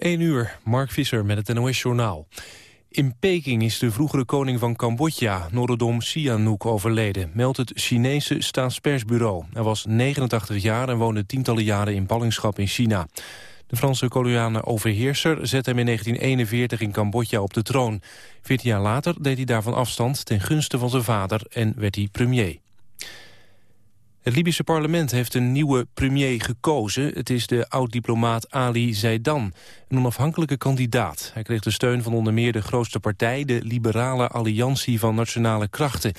1 uur, Mark Visser met het NOS-journaal. In Peking is de vroegere koning van Cambodja, Norodom Sihanouk, overleden, meldt het Chinese staatspersbureau. Hij was 89 jaar en woonde tientallen jaren in ballingschap in China. De Franse koloniale overheerser zette hem in 1941 in Cambodja op de troon. Veertien jaar later deed hij daarvan afstand ten gunste van zijn vader en werd hij premier. Het Libische parlement heeft een nieuwe premier gekozen. Het is de oud-diplomaat Ali Zaidan, een onafhankelijke kandidaat. Hij kreeg de steun van onder meer de grootste partij... de Liberale Alliantie van Nationale Krachten.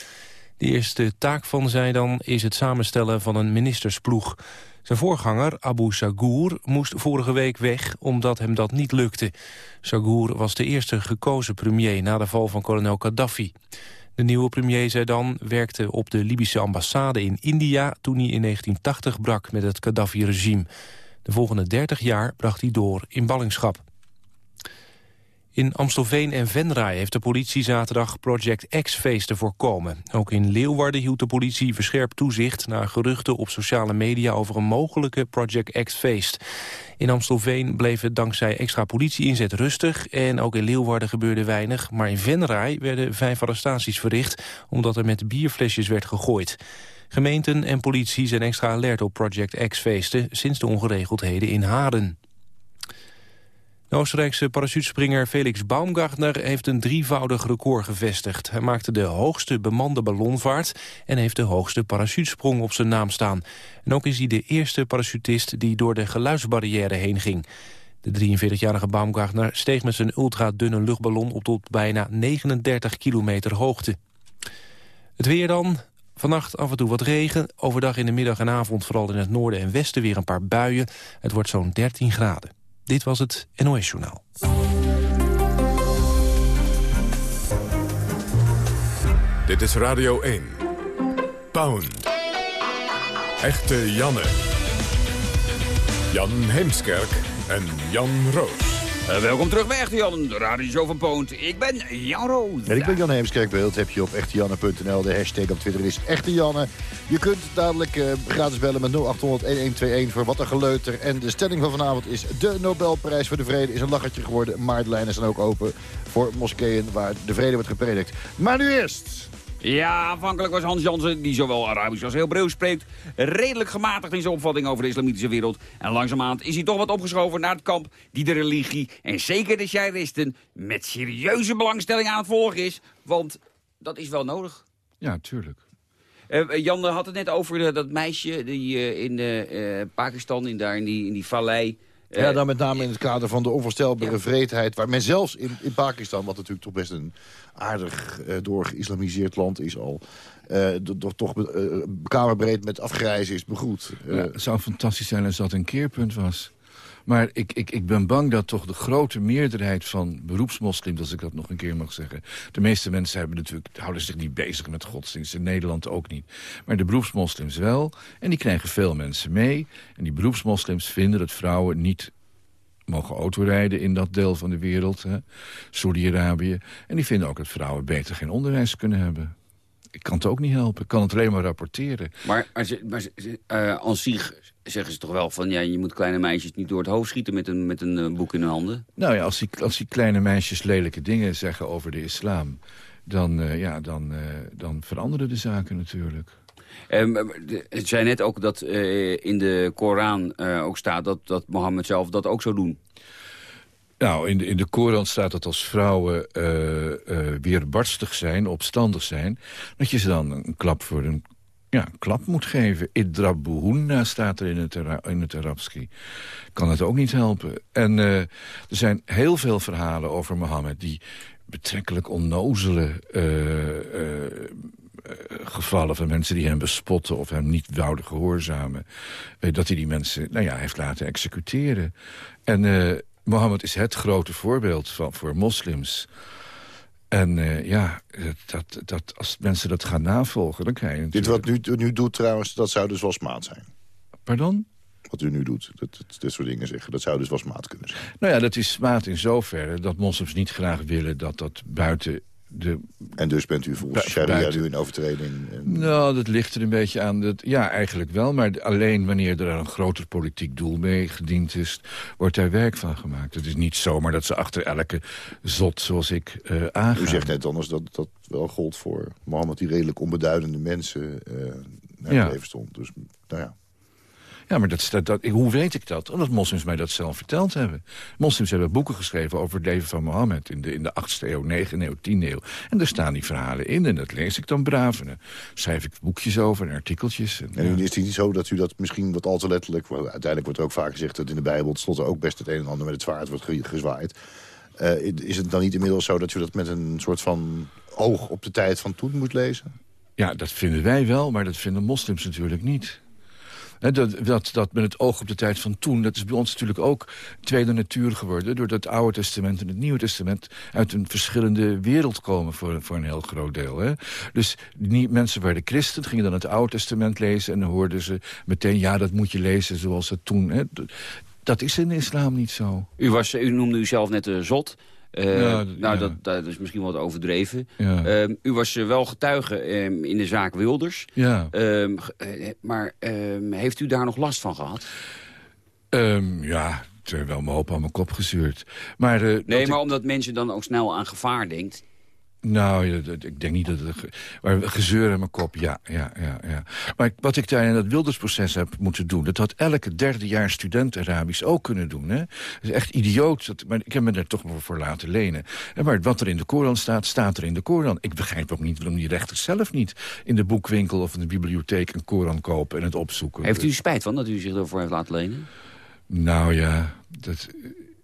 De eerste taak van Zaidan is het samenstellen van een ministersploeg. Zijn voorganger, Abu Sagour, moest vorige week weg omdat hem dat niet lukte. Sagour was de eerste gekozen premier na de val van kolonel Gaddafi. De nieuwe premier Zaidan werkte op de Libische ambassade in India... toen hij in 1980 brak met het Gaddafi-regime. De volgende 30 jaar bracht hij door in ballingschap. In Amstelveen en Venray heeft de politie zaterdag Project X-feesten voorkomen. Ook in Leeuwarden hield de politie verscherpt toezicht... naar geruchten op sociale media over een mogelijke Project X-feest. In Amstelveen bleef het dankzij extra politie-inzet rustig... en ook in Leeuwarden gebeurde weinig. Maar in Venray werden vijf arrestaties verricht... omdat er met bierflesjes werd gegooid. Gemeenten en politie zijn extra alert op Project X-feesten... sinds de ongeregeldheden in Haren. De Oostenrijkse parachutespringer Felix Baumgartner heeft een drievoudig record gevestigd. Hij maakte de hoogste bemande ballonvaart en heeft de hoogste parachutesprong op zijn naam staan. En ook is hij de eerste parachutist die door de geluidsbarrière heen ging. De 43-jarige Baumgartner steeg met zijn ultra-dunne luchtballon op tot bijna 39 kilometer hoogte. Het weer dan. Vannacht af en toe wat regen. Overdag in de middag en avond vooral in het noorden en westen weer een paar buien. Het wordt zo'n 13 graden. Dit was het NOS Journaal. Dit is Radio 1. Pound. Echte Janne. Jan Heemskerk en Jan Roos. Uh, welkom terug bij Echte Jan, de radioshow van Poont. Ik ben Jan Roos. En ik ben Jan Heemskerk. Beeld heb je op echtejanne.nl. De hashtag op Twitter is Echte Janne. Je kunt dadelijk uh, gratis bellen met 0800-1121 voor wat een geleuter. En de stelling van vanavond is... de Nobelprijs voor de Vrede is een lachertje geworden. Maar de lijnen zijn ook open voor moskeeën waar de vrede wordt gepredikt. Maar nu eerst... Ja, aanvankelijk was Hans Jansen, die zowel Arabisch als Hebreeuws spreekt... redelijk gematigd in zijn opvatting over de islamitische wereld. En langzamerhand is hij toch wat opgeschoven naar het kamp... die de religie en zeker de Shiaristen met serieuze belangstelling aan het volgen is. Want dat is wel nodig. Ja, tuurlijk. Uh, Jan had het net over dat meisje die, uh, in Pakistan, in, daar in die, in die vallei... Ja, dan met name in het kader van de onvoorstelbare ja. vreedheid... waar men zelfs in, in Pakistan, wat natuurlijk toch best een aardig uh, doorgeïslamiseerd land is al... Uh, toch uh, kamerbreed met afgrijzen is begroet. Ja, het zou fantastisch zijn als dat een keerpunt was. Maar ik, ik, ik ben bang dat toch de grote meerderheid van beroepsmoslims... als ik dat nog een keer mag zeggen... de meeste mensen hebben natuurlijk, houden zich niet bezig met godsdienst. In Nederland ook niet. Maar de beroepsmoslims wel. En die krijgen veel mensen mee. En die beroepsmoslims vinden dat vrouwen niet mogen autorijden in dat deel van de wereld. Saudi-Arabië. En die vinden ook dat vrouwen beter geen onderwijs kunnen hebben ik kan het ook niet helpen. Ik kan het alleen maar rapporteren. Maar, maar, maar uh, aan zich zeggen ze toch wel van... ja, je moet kleine meisjes niet door het hoofd schieten met een, met een uh, boek in hun handen? Nou ja, als die, als die kleine meisjes lelijke dingen zeggen over de islam... dan, uh, ja, dan, dan veranderen de zaken natuurlijk. Um, het zei net ook dat in de Koran ook staat dat, dat Mohammed zelf dat ook zou doen. Nou, in de, in de Koran staat dat als vrouwen uh, uh, weerbarstig zijn, opstandig zijn... dat je ze dan een klap voor een ja, klap moet geven. Idrabuhunna staat er in het, in het. Kan het ook niet helpen. En uh, er zijn heel veel verhalen over Mohammed... die betrekkelijk onnozele gevallen van mensen die hem bespotten... of hem niet wouden gehoorzamen... dat hij die mensen nou ja, heeft laten executeren. En Mohammed is het grote voorbeeld van, voor moslims. En uh, ja, dat, dat, als mensen dat gaan navolgen, dan krijg je natuurlijk... Dit wat u nu doet trouwens, dat zou dus wel smaad zijn. Pardon? Wat u nu doet, dat, dat, dit soort dingen zeggen, dat zou dus wel smaad kunnen zijn. Nou ja, dat is smaad in zoverre dat moslims niet graag willen dat dat buiten de... En dus bent u volgens sharia nu in overtreding? En... Nou, dat ligt er een beetje aan. Dat, ja, eigenlijk wel. Maar alleen wanneer er een groter politiek doel mee gediend is... wordt daar werk van gemaakt. Het is niet zomaar dat ze achter elke zot zoals ik uh, aangaan. U zegt net anders dat dat wel gold voor Mohammed... die redelijk onbeduidende mensen uh, naar ja. het leven stond. Dus, nou ja. Ja, maar dat, dat, dat, hoe weet ik dat? Omdat moslims mij dat zelf verteld hebben. Moslims hebben boeken geschreven over het leven van Mohammed... in de, in de 8e eeuw, 9e eeuw, 10e eeuw. En daar staan die verhalen in en dat lees ik dan braaf. En dan schrijf ik boekjes over en artikeltjes. En, en is het niet zo dat u dat misschien wat al te letterlijk... uiteindelijk wordt er ook vaak gezegd dat in de Bijbel... tenslotte ook best het een en ander met het zwaard wordt gezwaaid. Uh, is het dan niet inmiddels zo dat u dat met een soort van oog op de tijd van toen moet lezen? Ja, dat vinden wij wel, maar dat vinden moslims natuurlijk niet dat, dat, met het oog op de tijd van toen... dat is bij ons natuurlijk ook tweede natuur geworden... doordat het Oude Testament en het Nieuwe Testament... uit een verschillende wereld komen voor, voor een heel groot deel. Dus die mensen werden christen, gingen dan het Oude Testament lezen... en dan hoorden ze meteen, ja, dat moet je lezen zoals het toen... Dat is in de islam niet zo. U, was, u noemde uzelf net uh, zot. Uh, nou, Dat, dat, is misschien wat overdreven. Ja. Uh, u was uh, wel getuige um, in de zaak Wilders. Ja. Um, maar um, heeft u daar nog last van gehad? ja, wel mijn hoop aan mijn kop gezuurd. Maar, nee, maar ik... omdat mensen dan ook snel aan gevaar denkt. Nou, ik denk niet dat het... Maar gezeur in mijn kop, ja, ja, ja, ja. Maar wat ik daar in dat Wildersproces heb moeten doen... dat had elke derde jaar student Arabisch ook kunnen doen. Hè? Dat is echt idioot. Dat, maar ik heb me daar toch maar voor laten lenen. En maar wat er in de Koran staat, staat er in de Koran. Ik begrijp ook niet waarom die rechters zelf niet... in de boekwinkel of in de bibliotheek een Koran kopen en het opzoeken. Heeft u spijt van dat u zich ervoor heeft laten lenen? Nou ja, dat,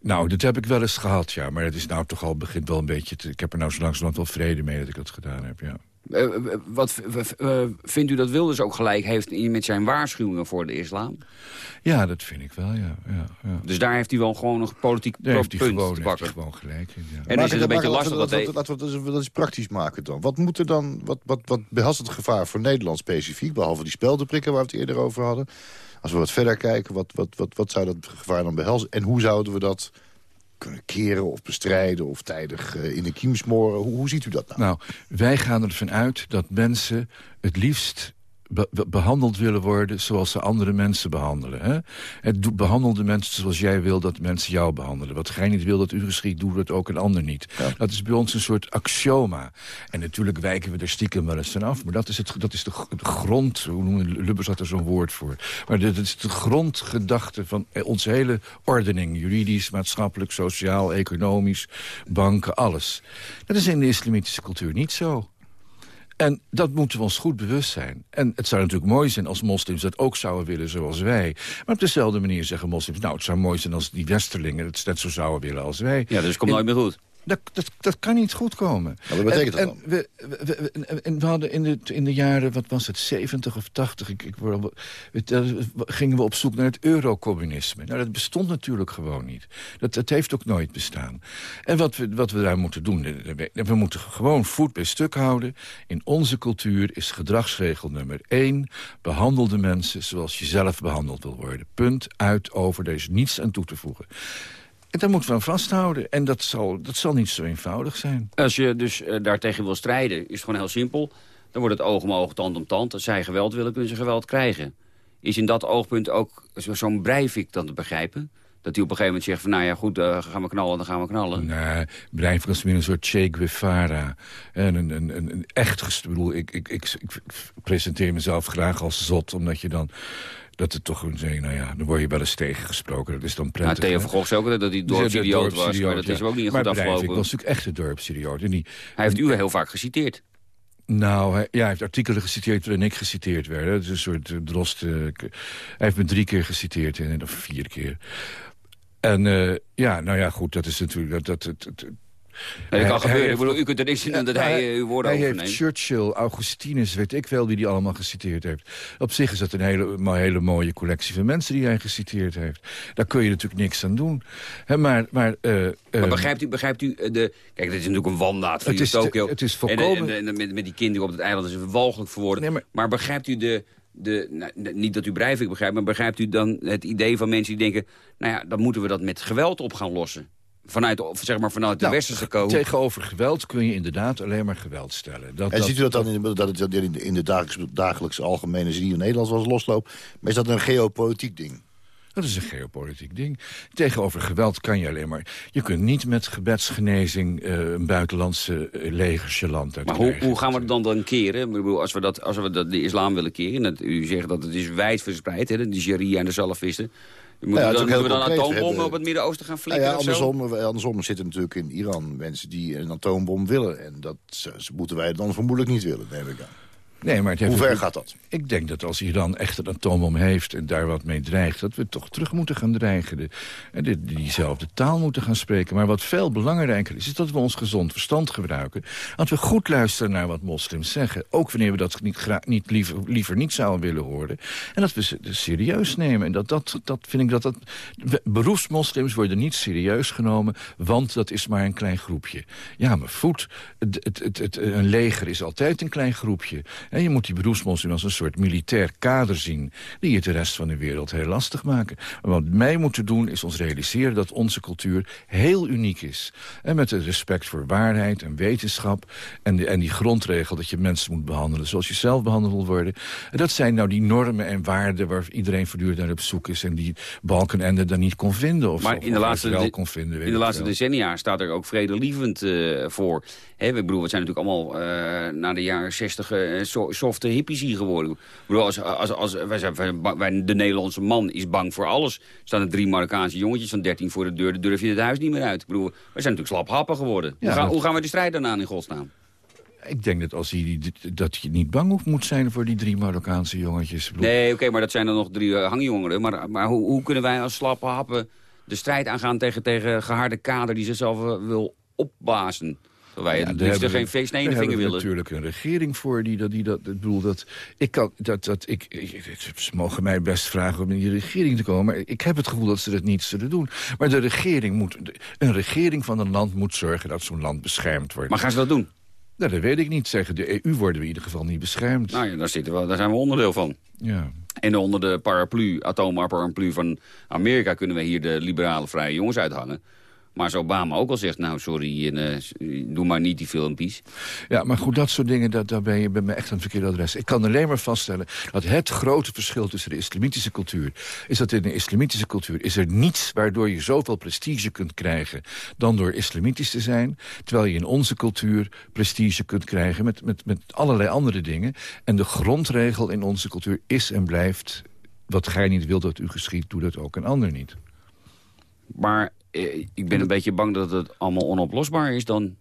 nou, dat heb ik wel eens gehad, ja. Maar het is nou toch al begint wel een beetje... Te, ik heb er nou zo langzamerhand wel vrede mee dat ik dat gedaan heb, ja. Uh, wat uh, vindt u dat Wilders ook gelijk heeft met zijn waarschuwingen voor de islam? Ja, dat vind ik wel, ja. ja, ja. Dus daar heeft hij wel gewoon een politiek daar punt heeft hij gewoon, te pakken? gewoon gelijk in, ja. En is het een beetje lastig dat... Laten we dat, dat, dat eens praktisch maken dan. Wat moet er dan... Wat, wat, wat behelst het gevaar voor Nederland specifiek... behalve die speldenprikken waar we het eerder over hadden... Als we wat verder kijken, wat, wat, wat, wat zou dat gevaar dan behelzen? En hoe zouden we dat kunnen keren of bestrijden... of tijdig uh, in de kiem smoren? Hoe, hoe ziet u dat nou? Nou, wij gaan ervan uit dat mensen het liefst behandeld willen worden zoals ze andere mensen behandelen. Hè? Het behandel de mensen zoals jij wil dat mensen jou behandelen. Wat jij niet wil dat u geschiet, doe dat ook een ander niet. Dat is bij ons een soort axioma. En natuurlijk wijken we er stiekem wel eens van af. Maar dat is, het, dat is de, grond, hoe noemen Lubbers had er zo'n woord voor. Maar dat is de grondgedachte van eh, onze hele ordening. Juridisch, maatschappelijk, sociaal, economisch, banken, alles. Dat is in de islamitische cultuur niet zo. En dat moeten we ons goed bewust zijn. En het zou natuurlijk mooi zijn als moslims dat ook zouden willen zoals wij. Maar op dezelfde manier zeggen moslims... nou, het zou mooi zijn als die westerlingen het net zo zouden willen als wij. Ja, dus komt nooit meer goed. Dat, dat, dat, kan niet goed komen. wat betekent dat dan? We, we, we, we, hadden in de, in de jaren, wat was het, 70 of 80... Ik, ik, gingen we op zoek naar het eurocommunisme. Nou, dat bestond natuurlijk gewoon niet. Dat, dat heeft ook nooit bestaan. En wat we, wat we daar moeten doen... we moeten gewoon voet bij stuk houden. In onze cultuur is gedragsregel nummer één... behandel de mensen zoals je zelf behandeld wil worden. Punt, uit, over. Er is niets aan toe te voegen. En daar moeten we aan vasthouden. En dat zal, dat zal niet zo eenvoudig zijn. Als je dus uh, daartegen wil strijden, is het gewoon heel simpel. Dan wordt het oog om oog, tand om tand. Als zij geweld willen, kunnen ze geweld krijgen. Is in dat oogpunt ook zo'n Breivik dan te begrijpen? Dat hij op een gegeven moment zegt van, nou ja, goed, uh, gaan we knallen, dan gaan we knallen. Nee, Breivik is meer een soort Che Guevara. En een, een, een, een echt, ik bedoel, ik, ik, ik, ik presenteer mezelf graag als zot, omdat je dan dat het toch een zee, nou ja, dan word je wel eens tegengesproken. Dat is dan prettig. Nou, Theo van Gogh zei ook dat hij dorpsidioot was, maar dat is ook niet goed afgelopen. ik was natuurlijk echt een dorpsidioot. En die, hij heeft u heel vaak geciteerd. Nou, hij, ja, hij heeft artikelen geciteerd waarin ik geciteerd werd. Het is een soort uh, drost. Uh, hij heeft me drie keer geciteerd, en, of vier keer. En uh, ja, nou ja, goed, dat is natuurlijk... Dat, dat, dat, dat kan gebeuren. ik bedoel, u kunt er niks in doen dat hij, uw woorden hij overneemt. Heeft Churchill, Augustinus, weet ik wel wie die allemaal geciteerd heeft. Op zich is dat een hele, hele mooie collectie van mensen die hij geciteerd heeft. Daar kun je natuurlijk niks aan doen. He, maar, maar, uh, maar ehm, begrijpt u, begrijpt u de... Kijk, dit is natuurlijk een wandaad voor het is Tokio. Het is volkomen... En, en, met, met die kinderen op het eiland is het walgelijk verwoorden. Nee, maar... maar begrijpt u de... De, nou, niet dat u Breivik begrijpt, maar begrijpt u dan het idee van mensen die denken... nou ja, dan moeten we dat met geweld op gaan lossen vanuit, of zeg maar vanuit de Nou, westerse. Tegenover geweld kun je inderdaad alleen maar geweld stellen. Dat, En dat- ziet u dat dan in, de- dat het in de, in de dagelijkse, dagelijkse algemene zin in Nederland zoals losloopt? Maar is dat een geopolitiek ding? Dat is een geopolitiek ding. Tegenover geweld kan je alleen maar... Je kunt niet met gebedsgenezing eh, een buitenlandse uh, legersje land uit Maar hoe, hoe gaan we het dan dan keren? Ik bedoel, als we, dat, als we dat, de islam willen keren... Dat, u zegt dat het is wijd verspreid, hè, de sharia en de salafisten... Moeten Ja, dan, moeten we dan atoombommen op het Midden-Oosten gaan Nou flikkeren ja, of zo? andersom, andersom zitten natuurlijk in Iran mensen die een atoombom willen. En dat moeten wij dan vermoedelijk niet willen, neem ik aan. Nee, maar Hoe ver gaat dat? Ik denk dat als Iran echt een atoombom heeft en daar wat mee dreigt... dat we toch terug moeten gaan dreigen. De, en de- diezelfde taal moeten gaan spreken. Maar wat veel belangrijker is, is dat we ons gezond verstand gebruiken. Dat we goed luisteren naar wat moslims zeggen. Ook wanneer we dat niet, niet liever, liever niet zouden willen horen. En dat we ze dus serieus nemen. En dat, dat, dat vind ik dat... dat beroepsmoslims worden niet serieus genomen... want dat is maar een klein groepje. Ja, maar voet, het, het, het- een leger is altijd een klein groepje. En je moet die beroepsmoslim als een soort militair kader zien... die het de rest van de wereld heel lastig maken. Maar wat wij moeten doen is ons realiseren dat onze cultuur heel uniek is. En met het respect voor waarheid en wetenschap... en, de, en die grondregel dat je mensen moet behandelen zoals je zelf behandeld wil worden. En dat zijn nou die normen en waarden waar iedereen voortdurend naar op zoek is... en die Balkenende dan niet kon vinden. Of, Maar of- in de laatste, wel de- kon vinden. in de laatste decennia staat er ook vredelievend eh, voor. Ik bedoel, we zijn natuurlijk allemaal eh na de jaren zestig eh, so, softe hippies hier geworden. Ik bedoel, als, als, als, wij zijn, wij- wij- de Nederlandse man is bang voor alles. Staan er drie Marokkaanse jongetjes van 13 voor de deur. Dan durf je het huis niet meer uit. Ik bedoel, we zijn natuurlijk slaphappen geworden. Ja, hoe, gaan, dat- hoe gaan we de strijd dan aan in godsnaam? Ik denk dat, als hij, dat je niet bang hoeft moet zijn voor die drie Marokkaanse jongetjes. Nee, oké, maar dat zijn dan nog drie eh, hangjongeren. Maar, maar hoe, hoe kunnen wij als slappe happen de strijd aangaan tegen, tegen geharde kader die zichzelf eh, wil opblazen? Wij Ja, daar hebben geen feest daar de vinger willen. natuurlijk een regering voor die dat... Die dat ik bedoel, dat, ik kan, dat, dat, ik, ik- ze mogen mij best vragen om in die regering te komen... maar ik heb het gevoel dat ze dat niet zullen doen. Maar de regering moet, een regering van een land moet zorgen... dat zo'n land beschermd wordt. Maar gaan ze dat doen? Nou, dat weet ik niet. Zeggen de EU worden we in ieder geval niet beschermd. Nou ja, daar, zitten we, daar zijn we onderdeel van. Ja. En onder de paraplu, atoomparaplu van Amerika... kunnen we hier de liberale vrije jongens uithangen. Maar als Obama ook al zegt, nou sorry, en, eh, doe maar niet die filmpjes. Ja, maar goed, dat soort dingen, dat, daar ben je bij mij echt aan het verkeerde adres. Ik kan alleen maar vaststellen dat het grote verschil tussen de islamitische cultuur... is dat in de islamitische cultuur is er niets waardoor je zoveel prestige kunt krijgen... dan door islamitisch te zijn. Terwijl je in onze cultuur prestige kunt krijgen met, met, met allerlei andere dingen. En de grondregel in onze cultuur is en blijft... wat gij niet wilt dat u geschiet, doe dat ook een ander niet. Maar ik ben een beetje bang dat het allemaal onoplosbaar is dan.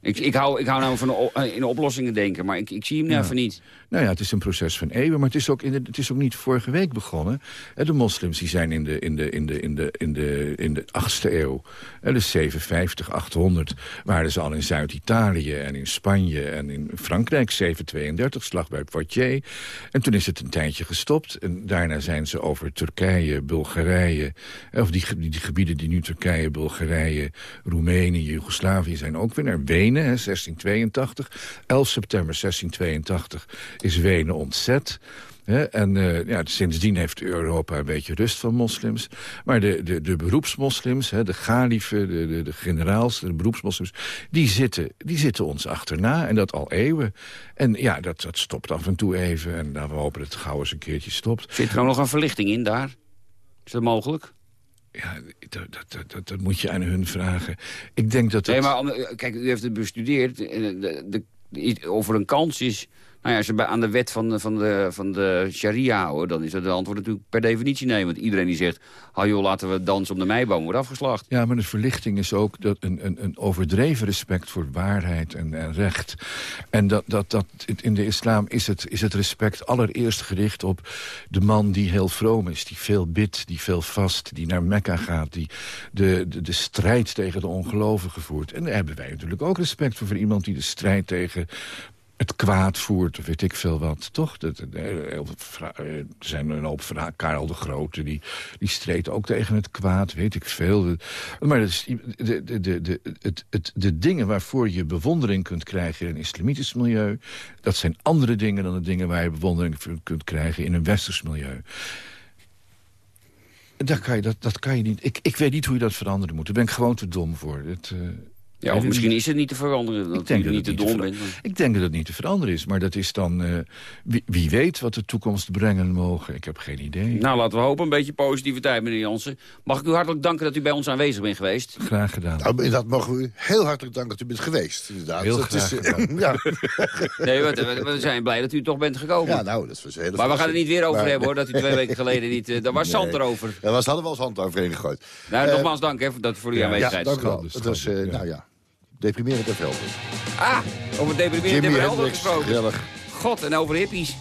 Ik, ik, hou, ik hou nou van eh, in oplossingen denken, maar ik, ik zie hem Ja. even niet. Nou ja, het is een proces van eeuwen, maar het is ook, in de, het is ook niet vorige week begonnen. Eh, De moslims die zijn in de, in de, in de, in de, in de, in de 8e eeuw, eh, dus 750, 800... waren ze al in Zuid-Italië en in Spanje en in Frankrijk, 732, slag bij Poitiers. En toen is het een tijdje gestopt. En daarna zijn ze over Turkije, Bulgarije... eh, of die, die gebieden die nu Turkije, Bulgarije, Roemenië, Joegoslavië zijn ook weer naar Wenen, hè, 1682. 11 september 1682 is Wenen ontzet. En eh, ja, sindsdien heeft Europa een beetje rust van moslims. Maar de, de, de beroepsmoslims, de galifen, de, de, de generaals, de beroepsmoslims... Die zitten, die zitten ons achterna en dat al eeuwen. En ja, dat, dat stopt af en toe even. En nou, we hopen dat het gauw eens een keertje stopt. Zit er ook nog een verlichting in daar? Is dat mogelijk? Ja, dat, dat, dat, dat moet je aan hun vragen. Ik denk dat dat... Nee, maar kijk, u heeft het bestudeerd. eh, De, de, de- of er een kans is... Nou ja, als je aan de wet van, de- van, de, van de sharia houden... dan is dat de antwoord natuurlijk per definitie nee. Want iedereen die zegt... Oh joh, laten we dansen om de meiboom, wordt afgeslacht. Ja, maar de verlichting is ook dat een, een, een overdreven respect voor waarheid en, en recht. En dat, dat, dat, in de islam is het, is het respect allereerst gericht op de man die heel vroom is. Die veel bidt, die veel vast, die naar Mekka gaat. Die de, de, de strijd tegen de ongelovigen voert. En daar hebben wij natuurlijk ook respect voor, voor iemand die de strijd tegen het kwaad voert, weet ik veel wat. Toch? Dat, vra- eh, er zijn een hoop vragen. Karel de Grote, die, die streed ook tegen het kwaad, weet ik veel. Maar is, de, de, de, de, het, het, de dingen waarvoor je bewondering kunt krijgen in een islamitisch milieu... dat zijn andere dingen dan de dingen waar je bewondering voor kunt krijgen in een westers milieu. Dat kan je, dat, dat kan je niet. Ik, ik weet niet hoe je dat veranderen moet. Daar ben ik gewoon te dom voor. Het, uh, ja, of misschien is het niet te veranderen. Dat ik denk dat niet te dom bent. Ik denk dat het niet te veranderen is. Maar dat is dan... Uh, wie, wie, weet wat de toekomst brengen mogen. Ik heb geen idee. Nou, laten we hopen. Een beetje positiviteit, meneer Jansen. Mag ik u hartelijk danken dat u bij ons aanwezig bent geweest? Graag gedaan. Nou, dat mogen we u heel hartelijk danken dat u bent geweest. Inderdaad. Heel dat graag is, uh, ja. Nee, we, we, zijn blij dat u toch bent gekomen. Ja, nou, dat was heel Maar we gaan het niet weer over maar, hebben, hoor. Dat u twee weken geleden niet... Uh, daar was nee. zand erover. Daar was, hadden we al zand overheen gegooid. Nou, nogmaals dank hè, dat voor uw ja, aanwezigheid. Ja, dank u wel. Het was, nou ja deprimerende velden. Ah, over deprimerende velden gesproken. God, en over hippies.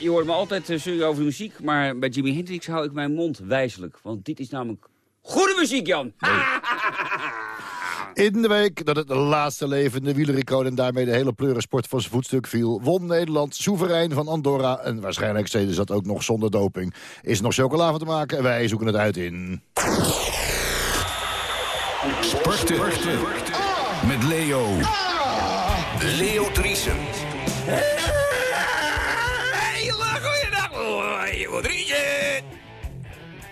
Je hoort me altijd uh, zeuren over de muziek, maar bij Jimi Hendrix hou ik mijn mond wijselijk. Want dit is namelijk goede muziek, Jan. In de week dat het laatste levende wielericoon en daarmee de hele pleurensport van zijn voetstuk viel... won Nederland soeverein van Andorra en waarschijnlijk ze dat ook nog zonder doping. Is er nog chocola van te maken en wij zoeken het uit in... Sporten. Met Leo. Leo Driesen.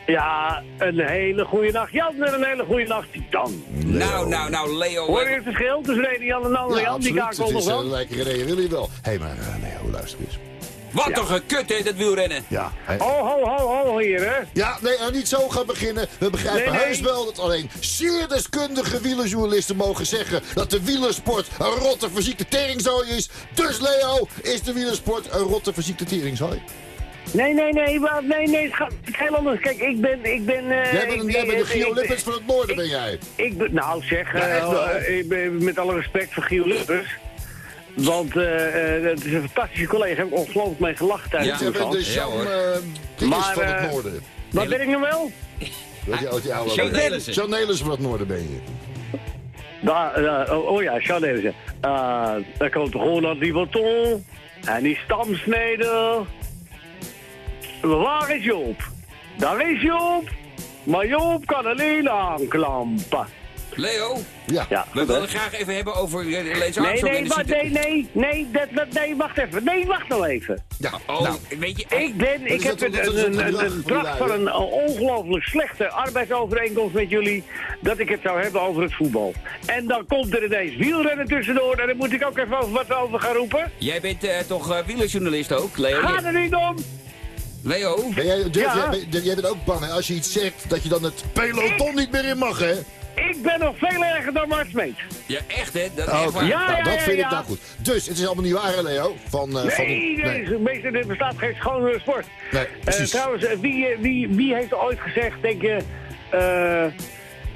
Ja, een hele goede nacht Jan en een hele goede nacht Jan. Nou, nou, nou, Leo. Hoor je het verschil tussen de ene Jan en de andere Ja, Jan? Die Het nog is wel. een lijke reden, wil je wel. Hé, hey, maar uh, Leo, luister eens. Wat toch een kut, hè, dat wielrennen. Ja, Ho, ho, ho, ho, hier, hè. ja nee, nou, niet zo gaan beginnen. We begrijpen Nee, nee. heus wel dat alleen zeer deskundige wielerjournalisten mogen zeggen... dat de wielersport een rotte verziekte teringzooi is. Dus Leo, is de wielersport een rotte verziekte teringzooi? Nee, nee, nee, maar, nee, nee, het gaat heel anders. Kijk, ik ben, ik ben... eh, Jij bent, ik, jij bent de ik- Gio Lippens van het noorden, ik- ben jij. Ik ben, nou zeg, Ja, eh, eh, ik ben met alle respect voor Giel Luppers. Want eh, eh, het is een fantastische collega. Heb ik ongelooflijk mee gelachen tijdens Ja, de Jij bent de. Ja, Jean eh, Maar, van het eh, noorden. Wat ben ik nou wel? Weet je, uit die oude Jean Nelissen. Jean Nelissen van het noorden ben je. Da, eh, oh, oh ja, Jean Nelissen. Uh, dan komt Ronald Di Botton. En die stamsnede. Waar is Joop? Daar is Joop. Maar Joop kan alleen aanklampen. Leo, Ja. Ja, we willen graag even hebben over uh, Lance Nee, nee, ziekte. nee, nee, nee, dat, dat, nee, wacht even. Nee, wacht nou even. ja. Oh, nou, weet je... Ik ben, ik heb dat- een, een, een een, gedrag een van dracht die van een ongelooflijk slechte arbeidsovereenkomst met jullie, dat ik het zou hebben over het voetbal. En dan komt er ineens wielrennen tussendoor en daar moet ik ook even over wat over gaan roepen. Jij bent eh, toch eh, wielerjournalist ook, Leo? Ga er niet om! Leo? ben jij, durf Ja. jij, ben- jij bent ook bang hè, als je iets zegt dat je dan het peloton niet meer in mag, hè? Ik ben nog veel erger dan Mart. Ja, echt hè? Dat is Oh, echt waar. Ja, nou, dat ja, vind ja. ik nou goed. Dus, het is allemaal niet waar, hè, Leo? Van, eh, van, Nee, nee, meester, er bestaat geen schone sport. Nee, Eh, precies. trouwens, eh, wie, wie, wie heeft ooit gezegd, denk je... eh,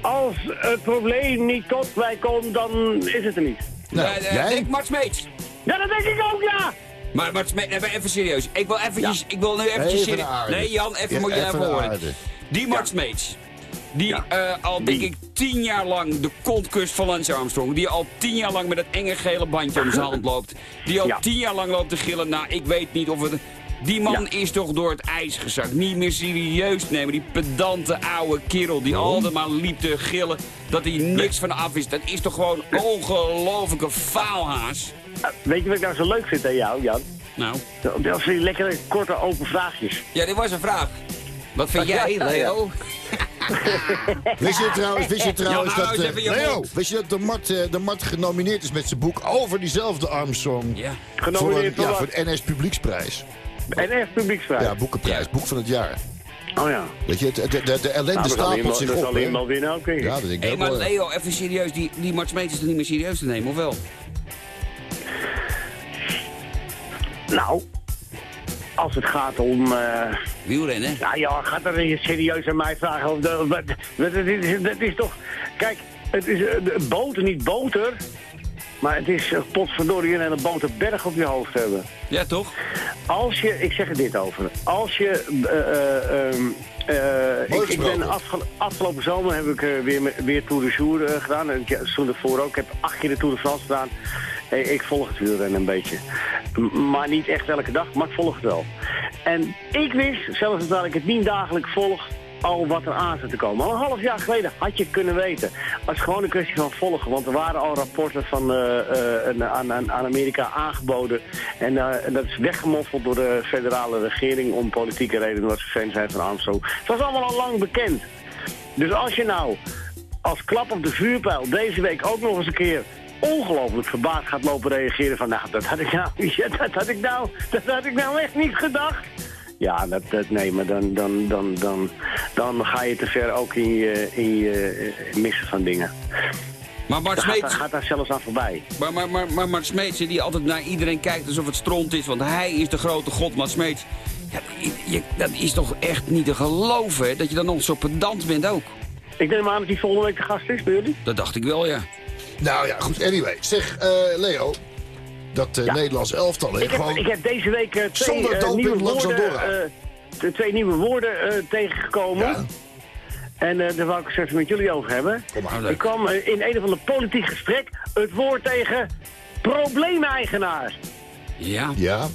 als het probleem niet tot mij komt, dan is het er niet. Nou, denk Mart Smeets. Ja, dat denk ik ook, ja! Maar maar even serieus. Ik wil eventjes, ik wil nu eventjes Even. Nee Jan, even Ja, moet je even horen. Die Mart Smeets. Die Ja. eh, al denk ik tien jaar lang de kont kust van Lance Armstrong. Die al tien jaar lang met dat enge gele bandje om zijn hand loopt. Die al tien jaar lang loopt te gillen. Nou, ik weet niet of het... Die man is toch door het ijs gezakt. Niet meer serieus nemen. Die pedante oude kerel die altijd maar liep te gillen. Dat hij niks van af is. Dat is toch gewoon ongelofelijke faalhaas. Weet je wat ik nou zo leuk vind aan jou, Jan? Nou, Dat zijn die lekkere, korte, open vraagjes. ja, dit was een vraag. Wat vind jij, ja, ja. Leo? Wist je trouwens, wist je trouwens nou, dat... eh, Leo, wist je dat de Mart, eh, de Mart genomineerd is met zijn boek over diezelfde Armstrong? Ja. Voor, een, Genomineerd voor ja, voor de NS Publieksprijs. En echt publieksvraag. Ja, boekenprijs, boek van het jaar. Oh ja. Weet je, de, de, de, de ellende Nou, dat stapelt iemand, zich dat op, zal iemand winnen ook, denk ik. Ja, dat denk ik ook maar wel. Leo, even serieus. Die, die Mart Smeets is er niet meer serieus te nemen, of wel? Nou, als het gaat om... eh, Wielrennen? Nou ja, gaat er serieus aan mij vragen. Of de, wat, wat- dat, is, dat is toch... Kijk, het is eh, boter, niet boter. Maar het is uh, potverdorie een hele boterberg op je hoofd hebben. Ja, toch? Als je, ik zeg er dit over. Als je... eh, eh, ehm, eh, ik, ik ben afge- afgelopen zomer heb ik weer, weer Tour de Jour gedaan. En ja, toen ervoor ook. Ik heb acht keer de Tour de France gedaan. Ik volg het wielrennen een beetje. Maar niet echt elke dag, maar ik volg het wel. En ik wist, zelfs terwijl ik het niet dagelijks volg, al wat er aan zit te komen. Al een half jaar geleden had je kunnen weten. Het is gewoon een kwestie van volgen. Want er waren al rapporten van, eh, eh, aan, aan, Amerika aangeboden. En eh, en dat is weggemoffeld door de federale regering om politieke redenen. Wat ze fan zijn van Armstrong. Het was allemaal al lang bekend. Dus als je nou als klap op de vuurpijl deze week ook nog eens een keer ongelooflijk verbaasd gaat lopen reageren van nou, dat had ik nou, ja, dat had ik nou, dat had ik nou echt niet gedacht. Ja, dat, dat, nee, maar dan, dan, dan, dan, dan ga je te ver ook in je, in je eh, missen van dingen. Maar gaat, Smeets, gaat daar zelfs aan voorbij. maar, maar, maar, maar Mart Smeets, die altijd naar iedereen kijkt alsof het stront is, want hij is de grote god, Mart Smeets. Ja, je, dat is toch echt niet te geloven, hè, dat je dan nog zo pedant bent ook. Ik neem aan dat hij volgende week de gast is bij jullie. Dat dacht ik wel, ja. Nou ja, goed. Anyway, zeg eh, Leo, dat eh Ja. Nederlands elftal Ik heb, gewoon... ik heb deze week eh, twee nieuwe woorden, eh, de twee nieuwe woorden eh, tegengekomen. Ja. En eh, daar wou ik het straks met jullie over hebben. Kom maar. Ik kwam in een of ander politiek gesprek het woord tegen probleemeigenaar. Ja, Ja,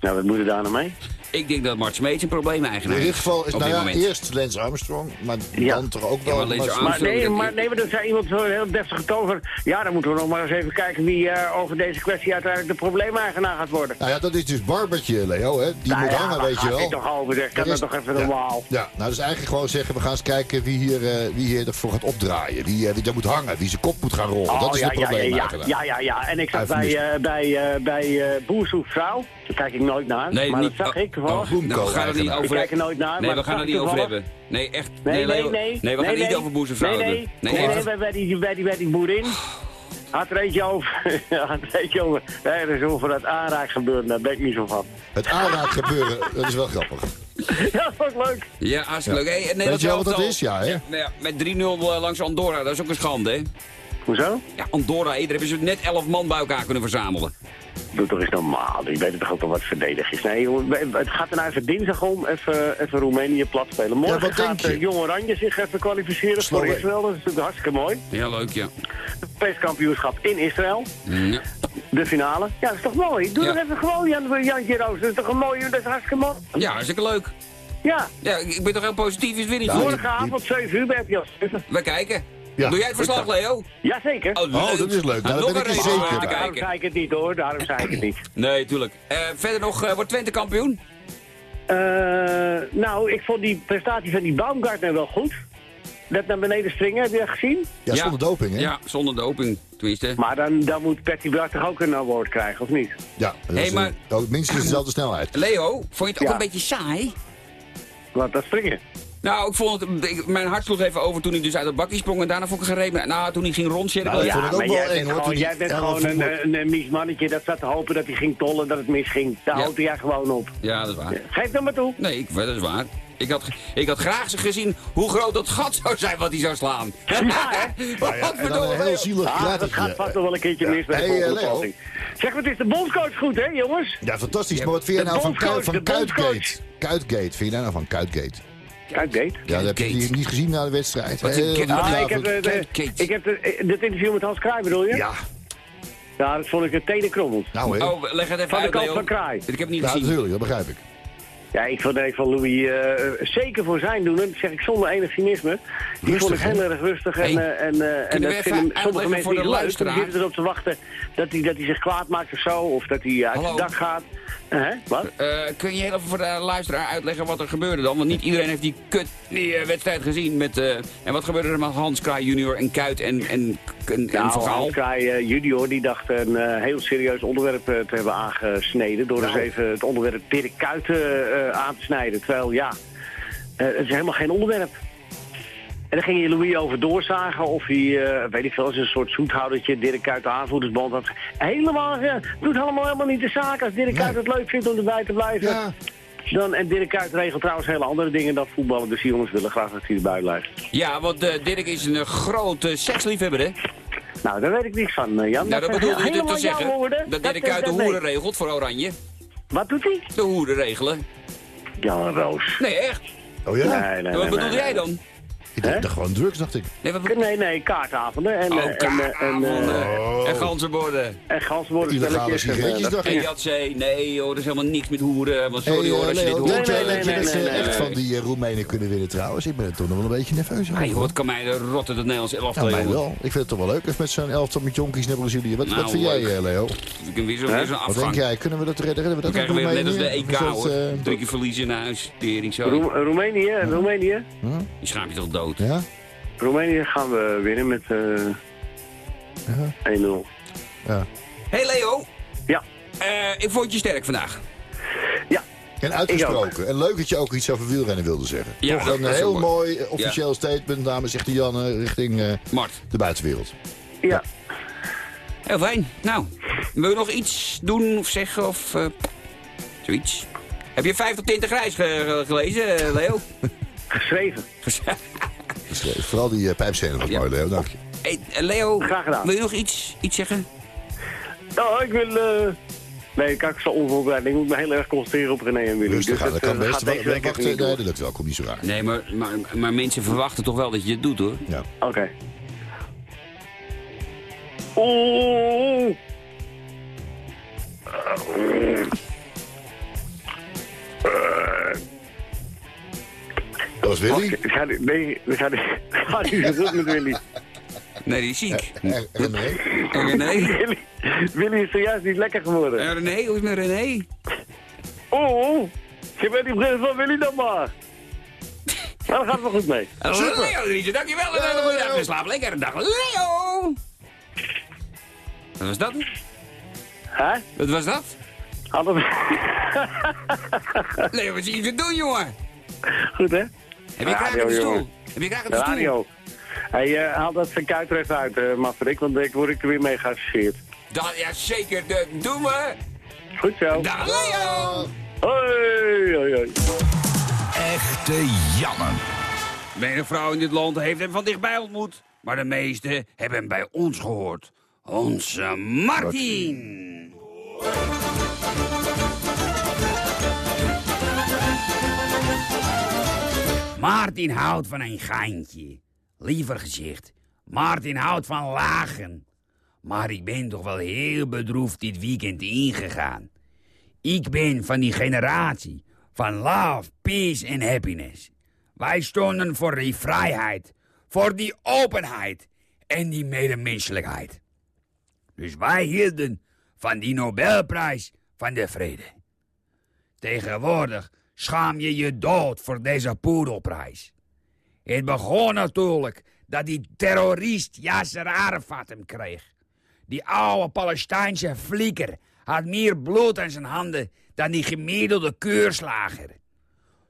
Nou, wat moet er daar nou mee? Ik denk dat Mart Smeets een probleem-eigenaar in is. dit geval is nou dit ja, moment. eerst Lance Armstrong, maar Ja. dan toch ook Ja, wel... maar Lance maar- Armstrong- Maar nee, maar, nee, maar er zei iemand zo heel deftig getogen. Ja, dan moeten we nog maar eens even kijken wie eh, over deze kwestie uiteindelijk de probleemeigenaar gaat worden. Nou ja, dat is dus Barbertje, Leo, hè. Die Nou moet ja, hangen, weet je wel. dit toch over, zeg? Kan is- dat toch even ja. normaal? Ja, nou, dus eigenlijk gewoon zeggen, we gaan eens kijken wie hier, eh, wie hier ervoor gaat opdraaien. Wie, eh, wie daar moet hangen, wie zijn kop moet gaan rollen. dat is ja, het ja, ja, probleem ja, eigenlijk. ja, ja, ja. En ik zag Hij bij, eh bij, eh bij eh vrouw. Daar kijk ik nooit naar. Nee, maar niet, dat zag oh, ik toevallig. oh, nou, we gaan er niet over Ik kijk er nooit naar, Nee, maar we gaan er niet over hebben. Nee, echt. Nee, nee, nee. Nee, we gaan nee, niet nee. over boezemvrouwen Nee, hebben. nee. Nee, nee, bij, die, bij, die, bij die boerin. Had er eentje over. had er eentje over. Nee, er is over dat aanraak gebeuren. Daar ben ik niet zo van. Het aanraak gebeuren, dat is wel grappig. Ja, dat was leuk. Ja, hartstikke leuk. Hey, het Weet je wel wat dat elftal- is? Ja, hè? Nou ja, met 3-0 langs Andorra, dat is ook een schande, hè? Hoezo? Ja, Andorra, daar hebben ze net 11 man bij elkaar kunnen verzamelen. Doe toch eens normaal. Je weet toch ook wel wat verdedig is. Nee, jongen, het gaat er nou even dinsdag om. Even, even Roemenië plat spelen. Morgen wat denk gaat je? eh, Jong Oranje zich even kwalificeren voor. Israël. Dat is natuurlijk hartstikke mooi. Ja, leuk, ja. Het kampioenschap in Israël. Ja. De finale. Ja, dat is toch mooi? Doe Ja. toch even gewoon, Jan, Jantje Roos. Dat is toch een mooie, dat is hartstikke mooi. Ja, hartstikke leuk. Ja, Ja, ik ik ben toch heel positief, is weer niet morgenavond 7 uur bij 7. We kijken. Ja. Doe jij het verslag, Leo? Jazeker. Oh, Oh, dat is leuk. Nou, nog daar ben een ik er reden om zeker naar te bij. Daarom kijken. zei ik het niet hoor, daarom zei ik het niet. Nee, tuurlijk. Eh, verder nog, eh, wordt Twente kampioen? Eh, nou, ik vond die prestatie van die Baumgartner wel goed. Dat naar beneden springen, heb je dat gezien? Ja, zonder doping, hè? Ja, zonder doping, tenminste. Maar dan, dan moet Patty Bart toch ook een award krijgen, of niet? Ja, dat Hey, is, maar- eh, ook minstens dezelfde snelheid. Leo, vond je het ook Ja. een beetje saai? Want dat springen. Nou, ik vond het, ik- mijn hart sloeg even over toen hij dus uit het bakje sprong en daarna vond ik gereden. Nou, toen hij ging rondzitten. Nou, dat ja, vond ik ook maar wel jij eng, bent hoor, gewoon, jij bent een, voetbal- een, een mies mannetje dat zat te hopen dat hij ging tollen dat het misging. Daar Ja. houdt jij gewoon op. ja, dat is waar. Geef dan maar toe. Nee, ik, dat is waar. Ik had, ik had graag gezien hoe groot dat gat zou zijn wat hij zou slaan. hè? Wat En dan verdomme. een heel zielig Ah, dat gaat vast nog wel een keertje mis bij de Hey, volgende eh. Zeg, wat is de bondscoach goed, hè, jongens? Ja, fantastisch. Maar wat vind je De nou van, van de. Kuitgate? Kuitgate, vind je daar nou van Kuitgate? Kijk, Gate. Ja, dat heb je niet gezien na de wedstrijd. Wat die Ah, ik heb, eh, de, Kate. ik heb eh, dit interview met Hans Kraai, bedoel je? Ja, Ja, dat vond ik een tenenkrommend. nou. Oh, leg het even Van de kant van Kraai. Ik heb het niet Ja, gezien. natuurlijk, dat begrijp ik. Ja, ik vond, ik vond Louis eh, zeker voor zijn doen, dat zeg ik zonder enig cynisme. Die vond ik heel erg rustig. En, Hey, eh, en, eh, en dat vinden sommige mensen niet leuk. Die zitten erop te wachten dat hij, dat hij zich kwaad maakt of zo. Of dat hij uit het dak gaat. Hè? Wat? Kun je heel even voor de luisteraar uitleggen wat er gebeurde dan? Want niet iedereen heeft die kut die, wedstrijd gezien. Met, en wat gebeurde er met Hans Kraai junior en Kuit en, en, en, Nou, Van? Hans Kraai junior die dacht een heel serieus onderwerp te hebben aangesneden. Door Nou. eens even het onderwerp Dirk Kuyt eh, aan te snijden. Terwijl ja, eh, het is helemaal geen onderwerp. En dan ging je Louis over doorzagen of hij, eh, weet ik veel, als een soort zoethoudertje Dirk Kuyt de aanvoerdersband had. Helemaal, eh, doet allemaal helemaal niet de zaak. Als Dirk Kuyt het leuk vindt om erbij te blijven. Ja. Dan, en Dirk Kuyt regelt trouwens hele andere dingen dan voetballen. Dus die jongens willen graag dat hij erbij blijft. Ja, want eh, Dirk is een eh, grote seksliefhebber, hè? Nou, daar weet ik niks van, eh, Jan. Nou, dat bedoelde je dus helemaal te zeggen. woorden. Dat Dirk eh, uit de nee. hoeren regelt voor Oranje. Wat doet hij? De hoeren regelen. Jan Roos. Nee, echt. Oh ja? Nee, nee, nee, wat nee. jij dan? Ik dacht Hè? dacht gewoon drugs, dacht ik. Nee, wat Nee, nee, kaartavonden en, Oh, eh, en, eh, en, eh, En ganzenborden. en ganswoorden Illegale sigaretjes, dacht En ik. Jatzee. Nee joh, er is helemaal niks met hoeren. Want Hey, sorry hoor, als je dit Leo, hoort. denk jij nee, dat je nee, dat ze nee, nee, echt nee. van die eh, Roemenen kunnen winnen trouwens? Ik ben er toch nog wel een beetje nerveus over. Nee joh, wat kan mij de rotte het Nederlands elftal, Ja, mij jongen. wel. Ik vind het toch wel leuk als met zo'n elftal met jonkies naar Brazilië. Wat, Nou, wat vind jij, leuk. eh, Leo? Ik heb weer zo'n weer zo'n Wat denk afgang. jij? Kunnen we dat redden? Redden we dat krijgen we weer net als de? EK dat, hoor. Drie keer verliezen naar huis. Tering zo. Roem- Roemenië, Roemenië. Je schaamt je toch dood. Ja? Roemenië gaan we winnen met eh 1-0. Ja. Hey Leo. Ja. Eh, ik vond je sterk vandaag. Ja, En uitgesproken. En leuk dat je ook iets over wielrennen wilde zeggen. Ja, Toch dat een heel mooi eh, officieel statement, dames, zegt die Janne, richting eh, Mart. de buitenwereld. ja. Heel fijn. Nou, wil je nog iets doen of zeggen of eh, zoiets? Heb je 50 tinten grijs ge- ge- gelezen, eh, Leo? geschreven. Vooral die uh, pijpscène was Ja. mooi, Leo. Dank je. Hey, eh, Leo, Graag gedaan. wil je nog iets, iets zeggen? Nou, ik wil... eh Nee, kijk, ik sta onvoorbereid. Ik moet me heel erg concentreren op René en Willy. Rustig dus aan, dat het, kan eh, best. Wacht, wacht, niet nee, dat lukt wel. Komt niet zo raar. Nee, maar, maar, maar mensen verwachten toch wel dat je het doet, hoor. Ja. Oké. Oeh. Dat was Willy. Ga nee, ik ga ga niet zo goed met Willy. Nee, die is ziek. En, en René. En René? Willy. Willy is zojuist niet lekker geworden. En René, hoe is het met René? Oeh, je bent die bril van Willy dan maar. Nou, daar gaat het wel goed mee. Super. Leo Driesje, dankjewel. En een goede dag. En slaap lekker. Dag Leo. Wat was dat? Hè? Wat was dat? Hadden we... Leo, wat zie je te doen, jongen? Goed, hè? Heb je graag de stoel? jongen. Heb je graag de stoel? Radio. Hij haal dat zijn kuit even uit, uh, Maverick, want ik word ik er weer mee geassocieerd. Dat, ja, zeker. Dat doen we. Goed zo. Dag Leo. Hoi, hoi, hoi. Echte Janne. Menige vrouw in dit land heeft hem van dichtbij ontmoet. Maar de meeste hebben hem bij ons gehoord. Onze Martin. Martin houdt van een geintje. Liever gezegd, Martin houdt van lachen. Maar ik ben toch wel heel bedroefd dit weekend ingegaan. Ik ben van die generatie van love, peace en happiness. Wij stonden voor die vrijheid, voor die openheid en die medemenselijkheid. Dus wij hielden van die Nobelprijs van de vrede. Tegenwoordig schaam je je dood voor deze poedelprijs. Het begon natuurlijk dat die terrorist Yasser Arafat hem kreeg. Die oude Palestijnse flieker had meer bloed aan zijn handen dan die gemiddelde keurslager.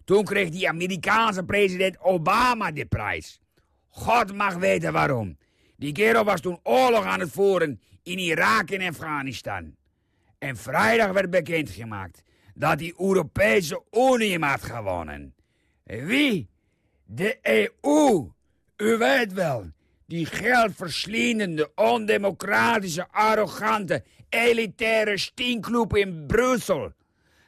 Toen kreeg die Amerikaanse president Obama de prijs. God mag weten waarom. Die kerel was toen oorlog aan het voeren in Irak en Afghanistan. En vrijdag werd bekendgemaakt dat die Europese Unie had gewonnen. Wie? De EU. U weet wel, die geldverslindende, ondemocratische, arrogante, elitaire stinkloep in Brussel.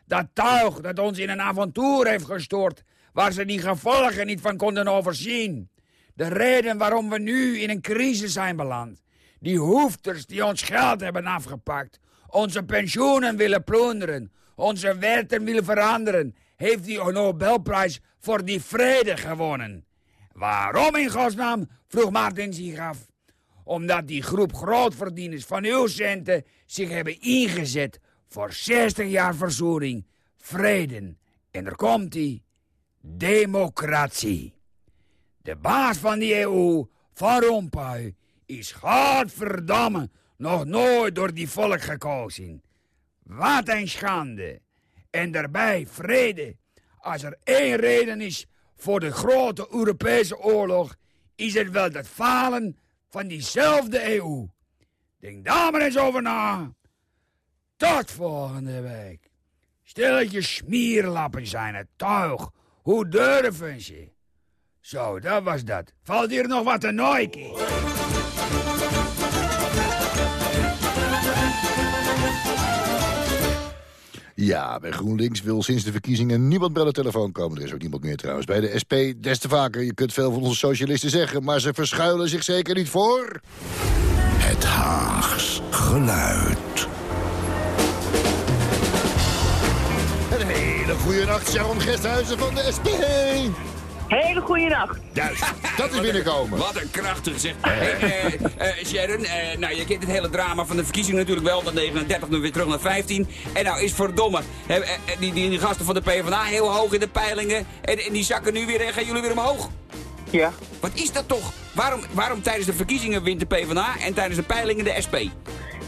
Dat tuig dat ons in een avontuur heeft gestoord... waar ze die gevolgen niet van konden overzien. De reden waarom we nu in een crisis zijn beland. Die hoefters die ons geld hebben afgepakt. Onze pensioenen willen plunderen. Onze wetten willen veranderen. Heeft die Nobelprijs voor die vrede gewonnen. Waarom in godsnaam? vroeg Martin zich. Omdat die groep grootverdieners van uw centen zich hebben ingezet voor 60 jaar verzoening, vrede. En er komt die democratie. De baas van die EU, Van Rompuy, is godverdamme nog nooit door die volk gekozen. Wat een schande. En daarbij vrede. Als er één reden is voor de grote Europese oorlog, is het wel het falen van diezelfde EU. Denk daar maar eens over na. Tot volgende week. Stelletje smierlappen zijn het tuig. Hoe durven ze? Zo, dat was dat. Valt hier nog wat te nooikie? Ja, bij GroenLinks wil sinds de verkiezingen niemand bij de telefoon komen. Er is ook niemand meer trouwens. Bij de SP des te vaker. Je kunt veel van onze socialisten zeggen, maar ze verschuilen zich zeker niet voor... Het Haags geluid. Een hele goede nacht, Sharon Gesthuizen van de SP. Hele goede nacht. Juist, dat is binnenkomen. Wat een krachtig zeg. Hey, eh, eh, Sharon, eh, nou je kent het hele drama van de verkiezingen natuurlijk wel. Van 39 nu weer terug naar 15. En nou is verdomme, die, die, die gasten van de PvdA heel hoog in de peilingen. En, en die zakken nu weer en gaan jullie weer omhoog. Ja. Wat is dat toch? Waarom, waarom tijdens de verkiezingen wint de PvdA en tijdens de peilingen de SP?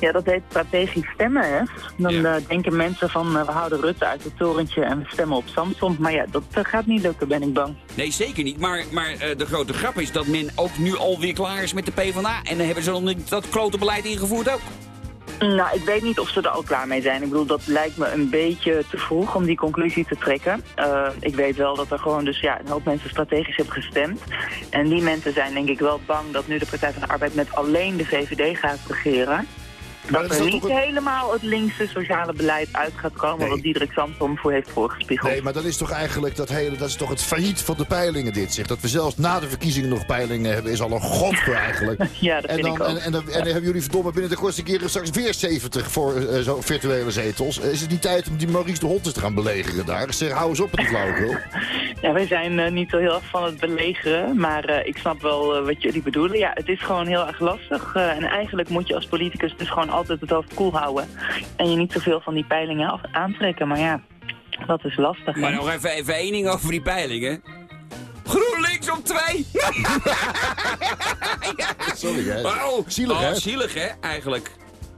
Ja, dat heet strategisch stemmen, hè. Dan Ja. eh, denken mensen van, eh, we houden Rutte uit het torentje en we stemmen op Samson. Maar ja, dat gaat niet lukken, ben ik bang. Nee, zeker niet. Maar, maar eh, de grote grap is dat men ook nu alweer klaar is met de PvdA. En dan hebben ze nog niet dat klote beleid ingevoerd ook. Nou, ik weet niet of ze er al klaar mee zijn. Ik bedoel, dat lijkt me een beetje te vroeg om die conclusie te trekken. Ik weet wel dat er gewoon dus ja, een hoop mensen strategisch hebben gestemd. En die mensen zijn denk ik wel bang dat nu de Partij van de Arbeid met alleen de VVD gaat regeren. Dat er niet een- helemaal het linkse sociale beleid uit gaat komen Nee. wat Diederik Samsom voor heeft voorgespiegeld. Nee, maar dat is toch eigenlijk dat hele, dat is toch het failliet van de peilingen dit, zeg. Dat we zelfs na de verkiezingen nog peilingen hebben, is al een godver eigenlijk. Ja, dat en vind dan, ik ook. En, en, dan, en dan hebben jullie verdomme binnen de kortste keren straks weer 70 voor eh, zo virtuele zetels. Is het niet tijd om die Maurice de Hond te gaan belegeren daar? Zeg, hou eens op met die flauwekul. Ja, wij zijn eh, niet zo heel erg van het belegeren, maar eh, ik snap wel eh, wat jullie bedoelen. Ja, het is gewoon heel erg lastig. eh, en eigenlijk moet je als politicus dus gewoon altijd het hoofd koel houden. En je niet zoveel van die peilingen af aantrekken. Maar ja, dat is lastig. hè? Maar nog even, even één ding over die peilingen. GroenLinks op twee! Sorry, hè. Oh, Zielig, oh, hè? zielig, hè, eigenlijk.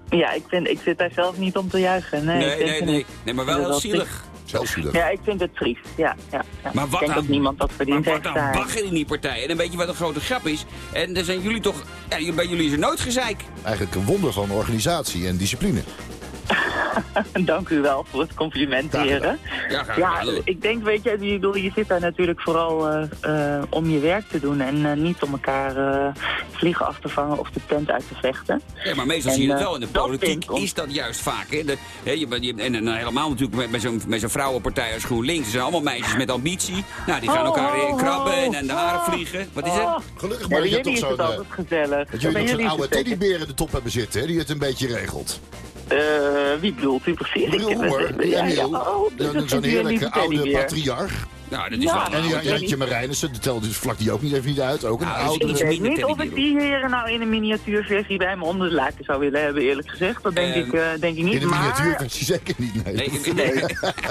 Ja, ik, vind, ik zit daar zelf niet om te juichen. Nee, Nee, ik denk nee, nee. Nee, maar wel heel zielig. Zielig. Ja, ik vind het triest. Ja, ja, ja. Maar wat ik denk aan- dat niemand dat Maar verdiend wat bagger in die partij. En dan weet je wat een grote grap is. En dan zijn jullie toch... Ja, bij jullie is er nooit gezeik. Eigenlijk een wonder van organisatie en discipline. Dank u wel voor het compliment, Graag heren. Ja, Ja, ik denk, weet je, bedoel, je zit daar natuurlijk vooral eh, eh, om je werk te doen en eh, niet om elkaar eh, vliegen af te vangen of de tent uit te vechten. Ja, maar meestal En, zie je het wel. In de politiek is dat juist vaak. Hè. De, hè, je, je, en, en helemaal natuurlijk met, met zo'n met zo'n vrouwenpartij als GroenLinks. Er zijn allemaal meisjes met ambitie. Nou, die gaan Oh, elkaar eh, oh, krabben en oh, aan de haren oh. vliegen. Wat is er? Oh, Gelukkig ja, maar dat je toch het zo'n... altijd gezellig. Dat jullie zo'n oude het in de top hebben zitten, hè, die het een beetje regelt. Eh, wie bedoelt u precies? Bedoel, Ik- ja, ja, Emiel. oh, dus Zo'n- dat Zo'n vindt u een heerlijke oude teddybeer. Nou, dat is Ja. wel En een die Jantje Marijnissen, dat telt dus vlak die ook niet even niet uit. Ook een Nou, Ik weet niet of ik die heren nou in een miniatuurversie bij me onder de laken zou willen hebben, eerlijk gezegd. Dat denk, ik, eh, denk ik niet. In maar... miniatuurversie zeker niet, nee. Nee,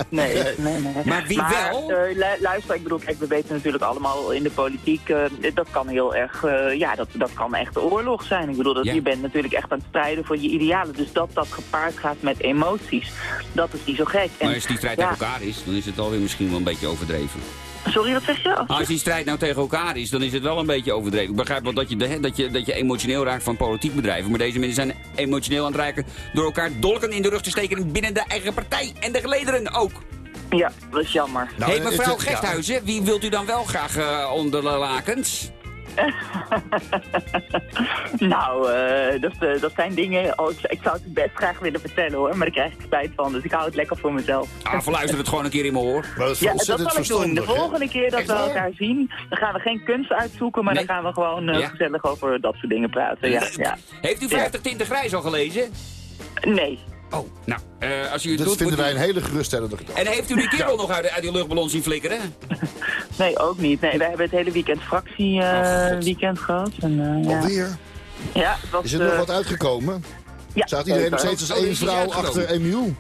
Nee, nee, nee, nee. Maar wie wel? eh, lu- luister, ik bedoel, kijk, we weten natuurlijk allemaal in de politiek, eh, dat kan heel erg, eh, ja, dat, dat kan echt de oorlog zijn. Ik bedoel, dat, Ja. je bent natuurlijk echt aan het strijden voor je idealen. Dus dat dat gepaard gaat met emoties, dat is niet zo gek. En, Maar als die strijd ja, tegen elkaar is, dan is het alweer misschien wel een beetje overdreven. Overdreven. Sorry, wat zeg je? Als- Als die strijd nou tegen elkaar is, dan is het wel een beetje overdreven. Ik begrijp wel dat je, dat je, dat je emotioneel raakt van politiek bedrijven. Maar deze mensen zijn emotioneel aan het raken door elkaar dolken in de rug te steken binnen de eigen partij. En de gelederen ook. Ja, dat is jammer. Nou, Hé, het- mevrouw het- ja. Gesthuizen, wie wilt u dan wel graag eh, onder de lakens? Nou, eh, dat, eh, dat zijn dingen... Oh, ik, ik zou het best graag willen vertellen hoor, maar daar krijg ik spijt van. Dus ik hou het lekker voor mezelf. Ah, verluister het gewoon een keer in mijn oor. Maar dat is Ja, dat zal ik doen. De volgende keer dat Echt we waar? elkaar zien, dan gaan we geen kunst uitzoeken, maar Nee. dan gaan we gewoon eh, Ja. gezellig over dat soort dingen praten. Ja, ja. Heeft u 50 tinten grijs al gelezen? Nee. Oh, nou, eh, als u het Dat doet... vinden wij u- een hele geruststellende gedachte. En heeft u die kerel nog uit, uit die luchtballon zien flikkeren? Nee, ook niet. Nee, wij hebben het hele weekend fractie eh, Oh, gehad. En, eh, ja. Alweer? ja, het was, Is er nog eh, wat uitgekomen? ja, Staat iedereen nog steeds als Oh, één vrouw achter Emiel?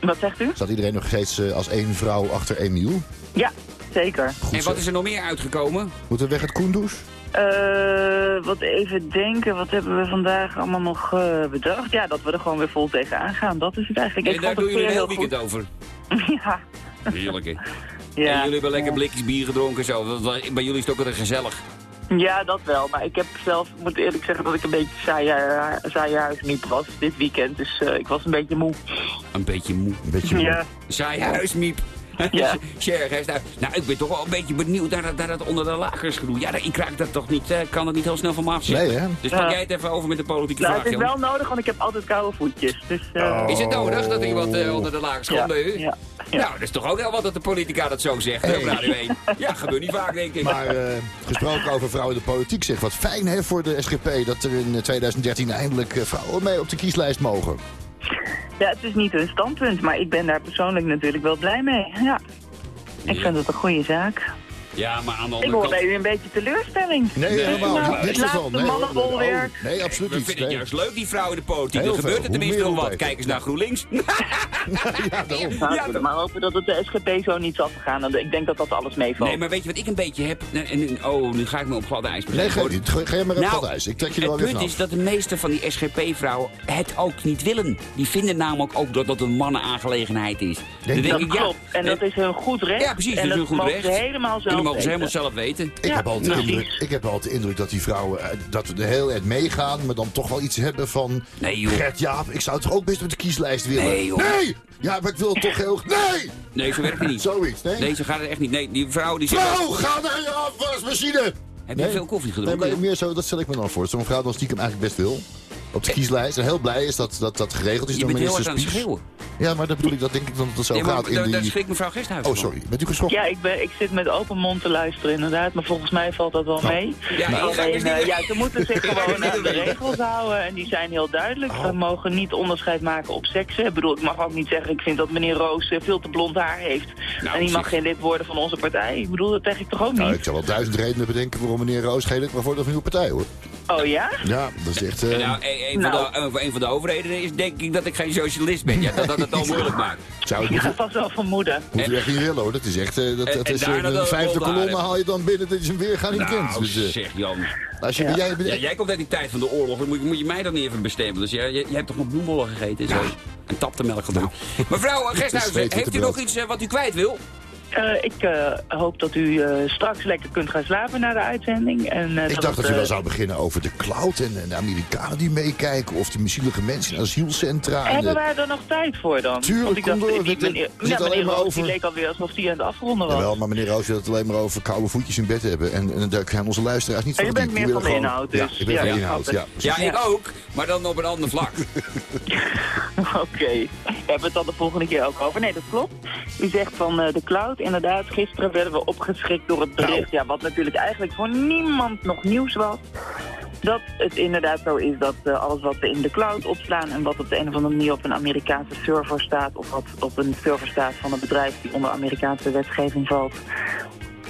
Wat zegt u? Staat iedereen nog steeds als één vrouw achter Emiel? Ja, zeker. Goed En wat is er nog meer uitgekomen? Moeten we weg het Koendoes? Eh, wat even denken, wat hebben we vandaag allemaal nog eh, bedacht? Ja, dat we er gewoon weer vol tegenaan gaan. Dat is het eigenlijk. En Ik daar doen het jullie weer een heel weekend goed. over. ja. Heerlijk, hè? En Ja. jullie hebben lekker blikjes bier gedronken en zo. Bij jullie is het ook weer gezellig. ja, dat wel. Maar ik heb zelf, ik moet eerlijk zeggen dat ik een beetje saaie, saaie huismiep was dit weekend. Dus eh, ik was een beetje moe. Een beetje moe. Een beetje moe. Ja. Saai huismiep. Ja. Staat- Nou, ik ben toch wel een beetje benieuwd naar, dat- naar dat onder de lakers gedoe. Ja, ik raak dat toch niet, eh, kan het niet heel snel van me afzetten. Nee, hè? Dus pak jij het even over met de politieke Nou, vraag, het is wel nodig, want ik heb altijd koude voetjes. Dus, eh, Is het nodig dat iemand eh, onder de lakens komt bij u? ja, ja. Nou, dat is toch ook wel wat dat de politica dat zo zegt, op. Radio 1. Ja, gebeurt niet vaak, denk ik. Maar eh, gesproken over vrouwen in de politiek, zeg wat fijn hè voor de SGP dat er in eh, 2013 eindelijk vrouwen mee op de kieslijst mogen. Ja, het is niet hun standpunt, maar ik ben daar persoonlijk natuurlijk wel blij mee. Ja. Ik vind het een goede zaak. Ja, maar aan de Ik andere hoor kant... bij u een beetje teleurstelling. Nee, Nee, helemaal nou, niet. Het laatste Nee, hoor. mannenbolwerk. Oh, nee, absoluut We niet. vinden het juist leuk, die vrouwen in de politiek. Dan gebeurt er tenminste nog wat. Kijk eens naar GroenLinks. ja, daarom. Ja, dat- maar hopen dat het de SGP zo niet zal vergaan. Want Ik denk dat dat alles meevalt. Nee, maar weet je wat ik een beetje heb? En, oh, nu ga ik me op glad ijs Nee, begeven. ga, niet. Ga- jij maar even Nou, ijs. Ik trek je er wel het weer punt vanaf. is dat de meeste van die SGP-vrouwen het ook niet willen. Die vinden namelijk ook dat dat een mannenaangelegenheid is. Je denk dat ik, ja, klopt. En dat is hun goed recht. Ja, precies, En dat is dat hun goed recht. helemaal En dan mogen ze helemaal zelf weten. Ik, Ja, heb altijd de precies. indruk, ik heb altijd de indruk dat die vrouwen eh, dat we er heel erg meegaan, maar dan toch wel iets hebben van Nee, joh. Gert Jaap, ik zou toch ook best met de kieslijst willen. Nee, joh. Nee! Ja, maar ik wil toch heel... Nee! Nee, zo werkt het niet. Zoiets, nee? Nee, zo gaat het echt niet. Nee, die vrouw die zegt... Vrouw, ga naar je afwasmachine! Heb je veel koffie Nee, gedronken? maar meer zo, dat stel ik me dan voor. Zo'n vrouw dan stiekem eigenlijk best wil. Op de kieslijst. En heel blij is dat dat, dat geregeld is je door bent heel minister erg aan het Spies. schreeuwen. Ja, maar dat bedoel ik, dat denk ik dan dat het zo Nee, gaat in daar die... schrikt mevrouw Gesthuis Oh, sorry. Bent u geschrokken? Ja, ik, ben, ik zit met open mond te luisteren inderdaad, maar volgens mij valt dat wel Nou. mee. Ja, Nou. dus Alleen, niet- eh, ja, ze moeten zich gewoon dus aan niet de regels houden en die zijn heel duidelijk. Oh. We mogen niet onderscheid maken op seksen. Ik bedoel, ik mag ook niet zeggen, ik vind dat meneer Roos eh, veel te blond haar heeft. Nou, en die mag geen lid worden van onze partij. Ik bedoel, dat zeg ik toch ook Nou, niet? ik zou wel duizend redenen bedenken waarom meneer Roos geen lid mag worden van uw partij, hoor. Oh ja? Ja, dat is echt... eh, Nou, een, een Nou. Van de, een van de overheden is denk ik dat ik geen socialist ben. Ja, dat dat het al moeilijk maakt. zou ik ga vast wel vermoeden. Moet u echt niet willen, hoor. Dat is echt... eh, dat, En- dat en is daarna een de vijfde hebben. haal je dan binnen. Dat is een weerga niet kent. Nou, Dus, eh, zeg Jan. als je, Ja. jij, Ja, jij komt uit die tijd van de oorlog. Dan moet, moet je mij dan niet even bestemmen. Dus jij, jij, jij hebt toch nog bloembollen gegeten en zo? En taptemelk gedronken. Mevrouw eh, Gesthuizen, heeft u nog iets eh, wat u kwijt wil? Eh, ik eh, hoop dat u eh, straks lekker kunt gaan slapen na de uitzending. En, eh, ik dacht dat u wel zou beginnen over de cloud en, en de Amerikanen die meekijken. Of die zielige mensen in asielcentra. En Hebben de... wij er nog tijd voor dan? Tuurlijk, Want ik dacht, door. die Dit- meneer, dit ja, alleen meneer maar Roos, over- die leek alweer alsof hij aan het afronden was. Jawel, maar meneer Roos wil het alleen maar over koude voetjes in bed hebben. En, en daar gaan onze luisteraars niet van je bent meer van de inhoud, dus. Ja, ik ben Ja, van de ja, inhoud, ja. Ja, ik ook. Maar dan op een ander vlak. Oké, we hebben het dan de volgende keer ook over. Nee, dat klopt. U zegt van eh, de cloud. Inderdaad, gisteren werden we opgeschrikt door het bericht. Nou. Ja, wat natuurlijk eigenlijk voor niemand nog nieuws was. Dat het inderdaad zo is dat eh, alles wat we in de cloud opslaan... en wat op de een of andere manier op een Amerikaanse server staat... of wat op een server staat van een bedrijf die onder Amerikaanse wetgeving valt...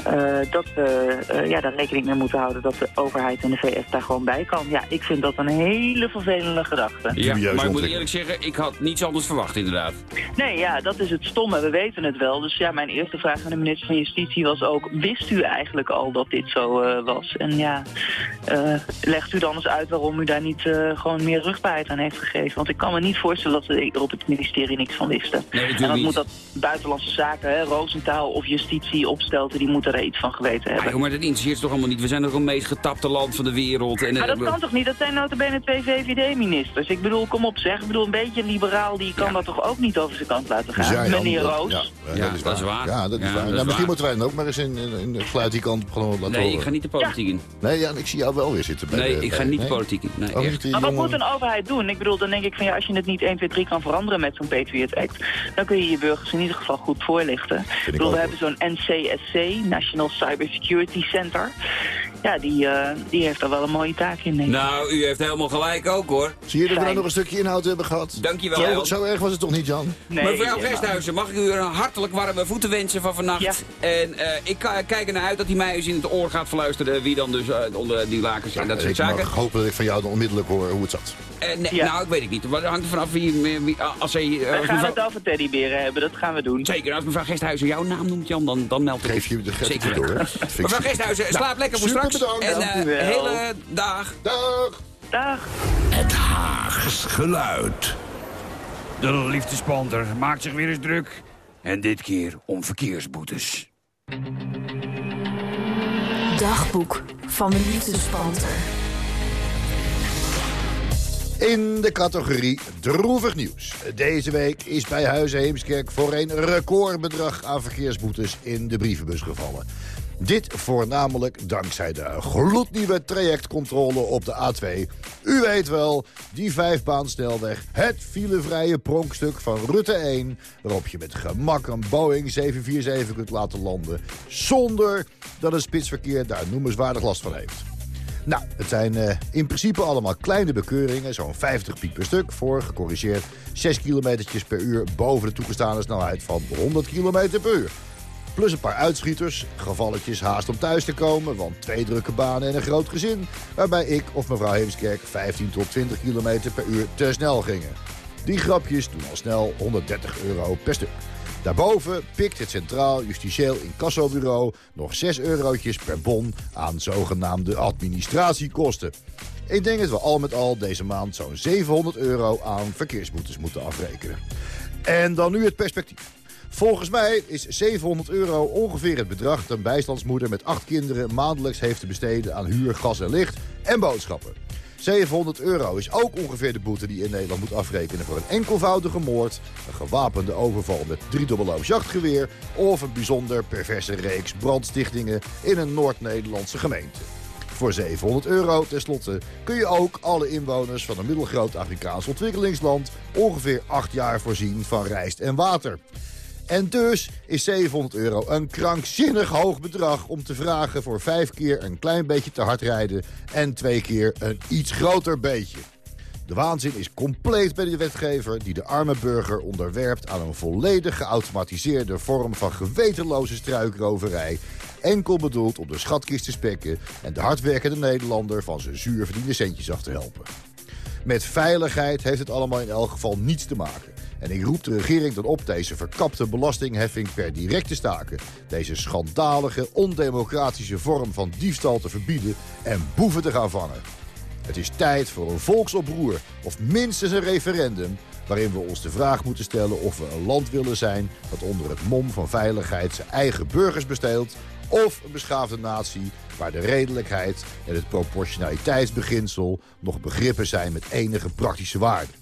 eh, dat we eh, ja, daar rekening mee moeten houden dat de overheid en de VS daar gewoon bij kan. Ja, ik vind dat een hele vervelende gedachte. Ja, maar ik moet eerlijk zeggen, ik had niets anders verwacht inderdaad. Nee, ja, dat is het stomme. We weten het wel. Dus ja, mijn eerste vraag aan de minister van Justitie was ook... wist u eigenlijk al dat dit zo eh, was? En ja, eh, legt u dan eens uit waarom u daar niet eh, gewoon meer rugbaarheid aan heeft gegeven? Want ik kan me niet voorstellen dat ze er op het ministerie niks van wisten. Nee, en dan niet. moet dat buitenlandse zaken, hè, Roosentaal of justitie opstelten... die moeten er iets van geweten Ja, hebben. joh, maar dat interesseert ze toch allemaal niet. We zijn toch het meest getapte land van de wereld. En, Maar dat eh, kan toch niet? Dat zijn notabene twee VVD-ministers. Ik bedoel, kom op zeg. Ik bedoel, een beetje een liberaal, die kan dat toch ook niet over zijn kant laten gaan? Meneer dat- Roos. Ja, Ja, dat is waar. Ja, dat is Ja, waar. dat is Nou, misschien waar. moeten wij dan ook maar eens in, in, in geluid die kant gewoon laten Nee, horen. ik ga niet de politiek in. Nee, ja, ik zie jou wel weer zitten. Bij Nee, de- ik ga niet de politiek in. Nee, Oh, Maar wat moet een overheid doen? Ik bedoel, dan denk ik van ja, als je het niet 1, 2, 3 kan veranderen met zo'n Patriot Act, dan kun je je burgers in ieder geval goed voorlichten. Ik bedoel, we hebben zo'n NCSC, National Cybersecurity Center. Ja, die, eh, die heeft daar wel een mooie taak in, denk ik. Nou, u heeft helemaal gelijk ook hoor. Zie je dat we Fijn. nou nog een stukje inhoud hebben gehad? Dankjewel. Zo, zo erg was het toch niet, Jan? Nee, Mevrouw Gesthuizen, mag ik u een hartelijk warme voeten wensen van vannacht? Ja. En eh, ik kijk ernaar uit dat hij mij eens in het oor gaat fluisteren wie dan dus eh, onder die lakens en dat soort ik zaken. mag hopen dat ik van jou dan onmiddellijk hoor hoe het zat. Eh, nee, Ja. Nou, ik weet het niet. Maar dat hangt er vanaf wie, wie als hij... We gaan mevrouw- het over teddyberen hebben, dat gaan we doen. Zeker, als mevrouw Gesthuizen jouw naam noemt, Jan, dan, dan meld ik Geef je het. de het door. ik- Mevrouw Gesthuizen, slaap lekker voor super bedankt. En Dank u wel. hele dag. Dag! Dag. Het Haags geluid. De liefdespanter maakt zich weer eens druk. En dit keer om verkeersboetes. Dagboek van de liefdespanter. In de categorie droevig nieuws. Deze week is bij Huizen Heemskerk voor een recordbedrag aan verkeersboetes in de brievenbus gevallen. Dit voornamelijk dankzij de gloednieuwe trajectcontrole op de A2. U weet wel, die vijfbaansnelweg, het filevrije pronkstuk van Rutte 1... waarop je met gemak een Boeing 747 kunt laten landen... zonder dat het spitsverkeer daar noemenswaardig last van heeft. Nou, het zijn eh, in principe allemaal kleine bekeuringen, zo'n 50 piek per stuk... voor gecorrigeerd 6 km per uur boven de toegestane snelheid van 100 km per uur. Plus een paar uitschieters, gevalletjes haast om thuis te komen... want twee drukke banen en een groot gezin... waarbij ik of mevrouw Heemskerk 15 tot 20 km per uur te snel gingen. Die grapjes doen al snel 130 euro per stuk. Daarboven pikt het Centraal Justitieel Incassobureau nog 6 eurotjes per bon aan zogenaamde administratiekosten. Ik denk dat we al met al deze maand zo'n 700 euro aan verkeersboetes moeten afrekenen. En dan nu het perspectief. Volgens mij is 700 euro ongeveer het bedrag dat een bijstandsmoeder met acht kinderen maandelijks heeft te besteden aan huur, gas en licht en boodschappen. 700 euro is ook ongeveer de boete die in Nederland moet afrekenen voor een enkelvoudige moord, een gewapende overval met driedubbelloos jachtgeweer of een bijzonder perverse reeks brandstichtingen in een Noord-Nederlandse gemeente. Voor 700 euro, tenslotte, kun je ook alle inwoners van een middelgroot Afrikaans ontwikkelingsland ongeveer acht jaar voorzien van rijst en water. En dus is 700 euro een krankzinnig hoog bedrag om te vragen voor vijf keer een klein beetje te hard rijden en twee keer een iets groter beetje. De waanzin is compleet bij de wetgever die de arme burger onderwerpt aan een volledig geautomatiseerde vorm van gewetenloze struikroverij. Enkel bedoeld om de schatkist te spekken en de hardwerkende Nederlander van zijn zuur verdiende centjes af te helpen. Met veiligheid heeft het allemaal in elk geval niets te maken. En ik roep de regering dan op deze verkapte belastingheffing per direct te staken. Deze schandalige, ondemocratische vorm van diefstal te verbieden en boeven te gaan vangen. Het is tijd voor een volksoproer of minstens een referendum... waarin we ons de vraag moeten stellen of we een land willen zijn... dat onder het mom van veiligheid zijn eigen burgers besteelt... of een beschaafde natie waar de redelijkheid en het proportionaliteitsbeginsel... nog begrippen zijn met enige praktische waarde.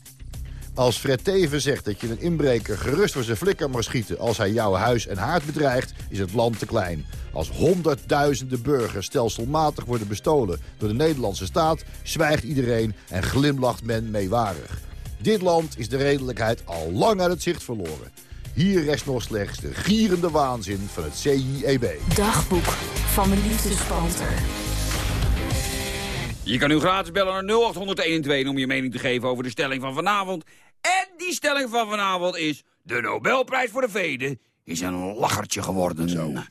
Als Fred Teven zegt dat je een inbreker gerust voor zijn flikker mag schieten... als hij jouw huis en haard bedreigt, is het land te klein. Als honderdduizenden burgers stelselmatig worden bestolen door de Nederlandse staat... zwijgt iedereen en glimlacht men meewarig. Dit land is de redelijkheid al lang uit het zicht verloren. Hier rest nog slechts de gierende waanzin van het CIEB. Dagboek van de liefdespanter. Je kan nu gratis bellen naar 0800 om je mening te geven over de stelling van vanavond. En die stelling van vanavond is... de Nobelprijs voor de Vrede is een lachertje geworden. Nou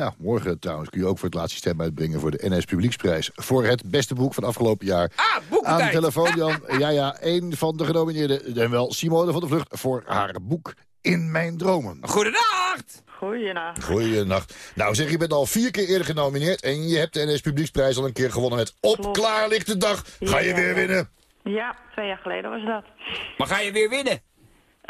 Nou, morgen trouwens kun je ook voor het laatste stem uitbrengen... voor de NS Publieksprijs. Voor het beste boek van afgelopen jaar. Ah, Aan de telefoon, Jan. Ja, ja, een van de genomineerden. En wel Simone van der Vlucht voor haar boek In Mijn Dromen. Goedendag! Goeienacht. Goeienacht. Nou zeg, je bent al vier keer eerder genomineerd... en je hebt de NS Publieksprijs al een keer gewonnen met Op Klopt. Klaar ligt de dag. Ga je Ja, weer ja. winnen? Ja, twee jaar geleden was dat. Maar ga je weer winnen?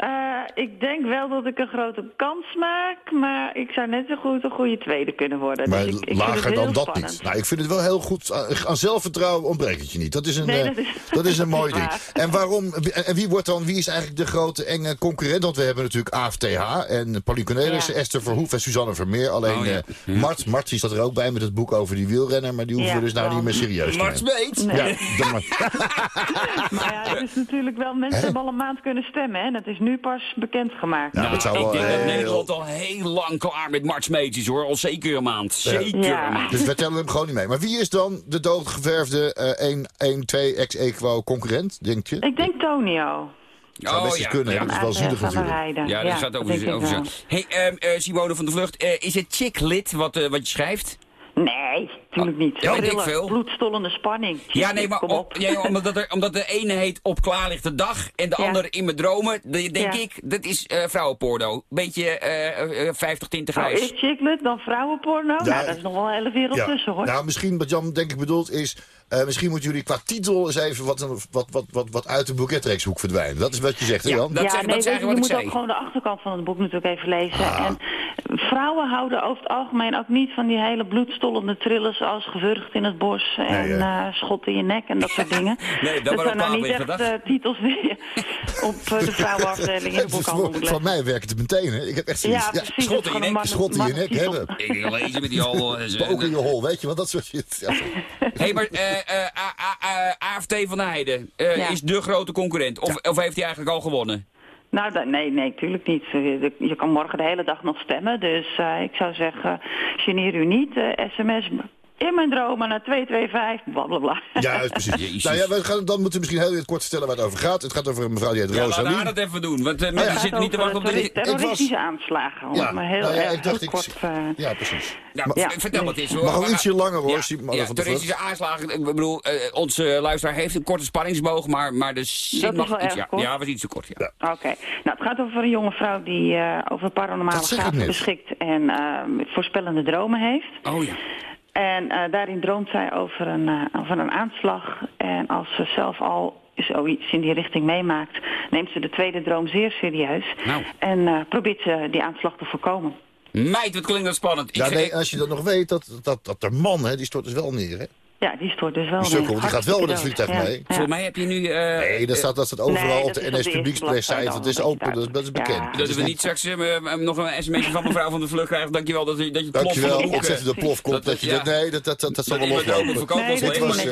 Eh, ik denk wel dat ik een grote kans maak, maar ik zou net zo goed een goede tweede kunnen worden. Maar dus ik, ik vind lager het dan dat spannend. niet. Nou, ik vind het wel heel goed. Aan- Aan zelfvertrouwen ontbreekt het je niet. Dat is een, Nee, eh, dat is- dat is een dat mooi ding. En waarom? En wie wordt dan? Wie is eigenlijk de grote enge concurrent? Want we hebben natuurlijk AFTH en Pauline Cornelissen, Ja. Esther Verhoef en Suzanne Vermeer. Alleen Oh, ja. eh, Mart, Mart die staat er ook bij met het boek over die wielrenner, maar die hoeven Ja, we dus nou niet meer serieus te Mart nemen. Smeet? Nee. Ja, Mart. Maar ja, het is natuurlijk wel, mensen hebben al een maand kunnen stemmen hè, en het is nu pas bekendgemaakt. Nou, dat zou ik wel denk dat Nederland al heel lang klaar met Smeet is hoor. Al zeker een maand. Zeker Ja. een maand. Dus we tellen hem gewoon niet mee. Maar wie is dan de doodgeverfde eh 1-1-2 ex-equo concurrent, denk je? Ik denk Tonio. zou best eens kunnen, ja. Dat is wel zielig natuurlijk. Heijden. Ja, dat gaat over, over zo. Hey, ehm, eh, Simone van der Vlucht, eh, is het chick-lit wat, wat je schrijft? Nee, natuurlijk niet. ja, ik veel. Bloedstollende spanning. Ja, nee, maar op, ja, omdat, er, omdat de ene heet Op klaar ligt de dag en de Ja. andere In mijn dromen. De- denk Ja. ik, dat is eh vrouwenporno. Beetje eh, eh, 50 tinten Nou, grijs. eerst chicklet, dan vrouwenporno. Ja, nou, dat is nog wel een hele wereld Ja. tussen, hoor. Nou, misschien wat Jan denk ik bedoelt is... eh, misschien moeten jullie qua titel eens even wat, wat, wat, wat, wat uit de boeketreekshoek verdwijnen. Dat is wat je zegt, hè Ja, Jan? dat ja, zeg- nee, dat is je, je moet ook gewoon de achterkant van het boek natuurlijk even lezen. Ah. En vrouwen houden over het algemeen ook niet van die hele bloedstollende thrillers als Gewurgd in het bos en Nee, eh, Schot in je nek en dat soort dingen. Nee, dat dat zijn nou niet echt gedacht. eh, titels die je op eh, de vrouwenafdeling in de boekhandel moet Van mij werkt het meteen, hè? Ik heb echt zoiets. Ja, precies. schot in je nek, schot in je nek hebben. Ik wil lezen met die al. eh, Ook in je hol, weet je wat? Dat soort shit. Ja. Hey, maar eh, eh, AFT van Heijden eh, Ja. is de grote concurrent. Of, of heeft hij eigenlijk al gewonnen? Nou, nee, nee, tuurlijk niet. Je, kan morgen de hele dag nog stemmen. Dus eh, ik zou zeggen, geneer u niet. eh, sms in mijn dromen naar 225, bla bla bla. Juist, precies. Jezus. Nou ja, we gaan, dan moeten we misschien heel even kort vertellen waar het over gaat. Het gaat over een mevrouw die heet Ja, laten we Rosalie. haar dat even doen. Want eh, ja. mensen Het zitten niet te wachten op de... terrori- terroristische aanslagen. Om het maar heel nou ja, erg ik dacht, heel ik, kort... eh, ja, precies. Nou, Ja. vertel wat het is. hoor. Mag ook We gaan- ietsje langer, hoor, Ja, ja, van terroristische aanslagen. Ik bedoel, eh, onze luisteraar heeft een korte spanningsboog, maar, maar de zin mag wel iets... Ja, kort. ja, was iets te kort, ja. Oké. Nou, het gaat over een jonge vrouw die eh, over paranormale gaven net. beschikt en eh, voorspellende dromen heeft. Oh ja. En eh, daarin droomt zij over een, eh, over een aanslag. En als ze zelf al zoiets in die richting meemaakt, neemt ze de tweede droom zeer serieus. Nou. En eh, probeert ze die aanslag te voorkomen. Meid, wat klinkt dat spannend. Ik Ja, nee, als je dat nog weet, dat, dat, dat de man, hè, die stort dus wel neer, hè? Ja, die stort dus wel. Die sukkel, die gaat wel met het vliegtuig dood. mee. Ja, Volgens mij heb je nu... eh, Nee, dat staat, dat staat overal Nee, op dat de NS de al Dat is open, dat is, dat is bekend. Ja. Dat Dat is we niet straks eh, eh, nog een sms'je van mevrouw van de Vlucht krijgen. Dankjewel dat je, dat je Dankjewel, de boek, eh, ontzettende plofkop. dat- Dat je ja. dat, nee, dat, dat, dat, dat zal dat wel Nee, was dit was,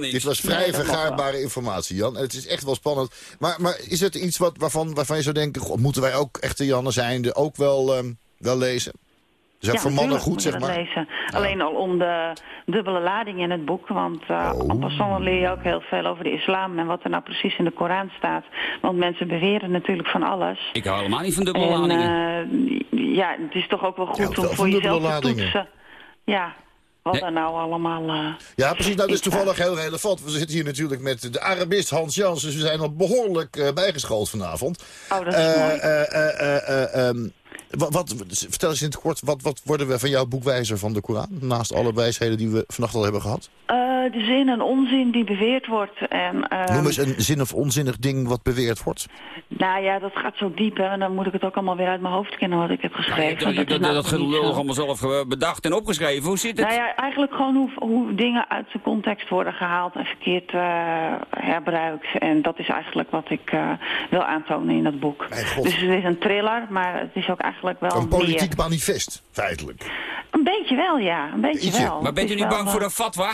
niet. Dit was vrij Nee, vergaarbare informatie, Jan. En het is echt wel spannend. Maar, maar is het iets wat, waarvan, waarvan je zou denken... Moeten wij ook echte Jannen zijn, ook wel, ehm, wel lezen? Dus ook Ja, voor mannen goed, zeg maar. Lezen. Alleen al om de dubbele lading in het boek. Want uh, Oh. leer je ook heel veel over de islam en wat er nou precies in de Koran staat. Want mensen beweren natuurlijk van alles. Ik hou helemaal niet van dubbele En ladingen. eh, ja, het is toch ook wel goed om voor jezelf te toetsen. Ja, wat Nee. er nou allemaal... eh, Ja, precies. Nou, dat is toevallig heel relevant. We zitten hier natuurlijk met de Arabist Hans Jans. Dus we zijn al behoorlijk eh, bijgeschoold vanavond. Oh, dat is Eh, mooi. eh, wat, wat, vertel eens in het kort, wat, wat worden we van jouw boekwijzer van de Koran? Naast alle wijsheden die we vannacht al hebben gehad. Eh, de zin en onzin die beweerd wordt. En, eh, Noem eens een zin of onzinnig ding wat beweerd wordt. Nou ja, dat gaat zo diep. Hè, en dan moet ik het ook allemaal weer uit mijn hoofd kennen wat ik heb Ja, je geschreven. hebt dat, Dat is dat, nou dat nog niet gelul allemaal zelf bedacht en opgeschreven. Hoe zit het? Nou ja, eigenlijk gewoon hoe, hoe dingen uit zijn context worden gehaald en verkeerd eh, herbruikt. En dat is eigenlijk wat ik eh, wil aantonen in dat boek. Dus het is een thriller, maar het is ook eigenlijk wel Een politiek meer. manifest, feitelijk. Een beetje wel, ja. Een beetje Ietsje. wel. maar bent u Het niet bang voor eh, een fatwa?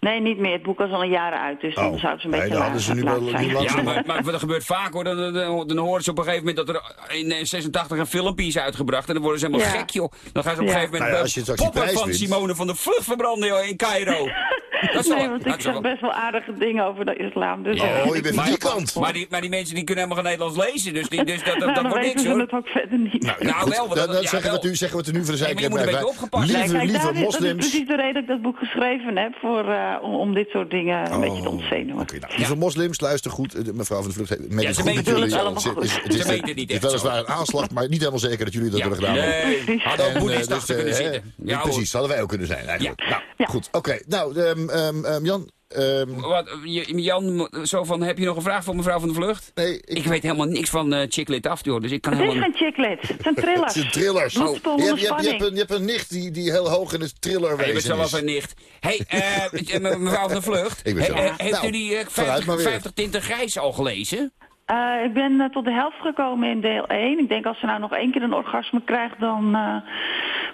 Nee, niet meer. Het boek is al een jaren uit, dus dan Oh. zouden ze een Nee, beetje dan hadden ze nu wel- lang- Ja, maar, maar dat gebeurt vaak hoor. Dan, dan, dan horen ze op een gegeven moment dat er in eh, 86 een filmpje is uitgebracht. En dan worden ze helemaal Ja. gek joh. Dan gaan ze op een Ja. gegeven moment Nou ja, als je prijs van wint. Simone van de Vlucht verbranden joh, in Cairo. Dat wel- nee, want dat ik zeg wel- best wel aardige dingen over de islam. Dus Ja, Oh, je bent van maar, die kant. Maar die, maar die mensen die kunnen helemaal geen Nederlands lezen, dus, die, dus dat, dat, nou, dat wordt niks hoor. het ook verder niet. Nou, Goed, wel, want dan, dat- dan ja, zeggen, we wel. het nu, zeggen we het er nu voor de Nee, maar je moet een zekerheid beetje bij. Ja, Lieve, kijk, lieve daar is- dat is moslims. precies de reden dat ik dat boek geschreven heb. Voor, eh, om, om dit soort dingen een beetje te ontzenuwen. Oké, nou, lieve moslims, luister goed. Eh, Mevrouw van de Vlucht, met Ja, het ze dat jullie- het allemaal goed. het is- Ze Het weliswaar een aanslag, maar niet helemaal zeker dat jullie dat hebben gedaan. Nee, hadden ook En, boeddhisten eh, dus, kunnen zitten. precies, hadden wij ook kunnen zijn eigenlijk. Nou, Ja. goed. Oké, nou, ehm, ehm, ehm, Jan... ehm, Wat, Jan, zo van, heb je nog een vraag voor mevrouw van de Vlucht? nee, Ik, ik, weet helemaal niks van uh, Chicklit af, joh, dus ik kan Het is helemaal... geen chiclet, het zijn het thrillers. zijn thrillers. Bloedspul je, hebt, je, hebt, je, hebt een, je hebt een nicht die, die heel hoog in het thriller Hey, je bent zelf is. een nicht. Hé, hey, eh, me- mevrouw van de Vlucht, Ik ben he- he- heeft Nou, u die eh, vooruit 50, maar weer. 50 tinten grijs al gelezen? Eh, ik ben eh, tot de helft gekomen in deel 1. Ik denk als ze nou nog één keer een orgasme krijgt, dan uh,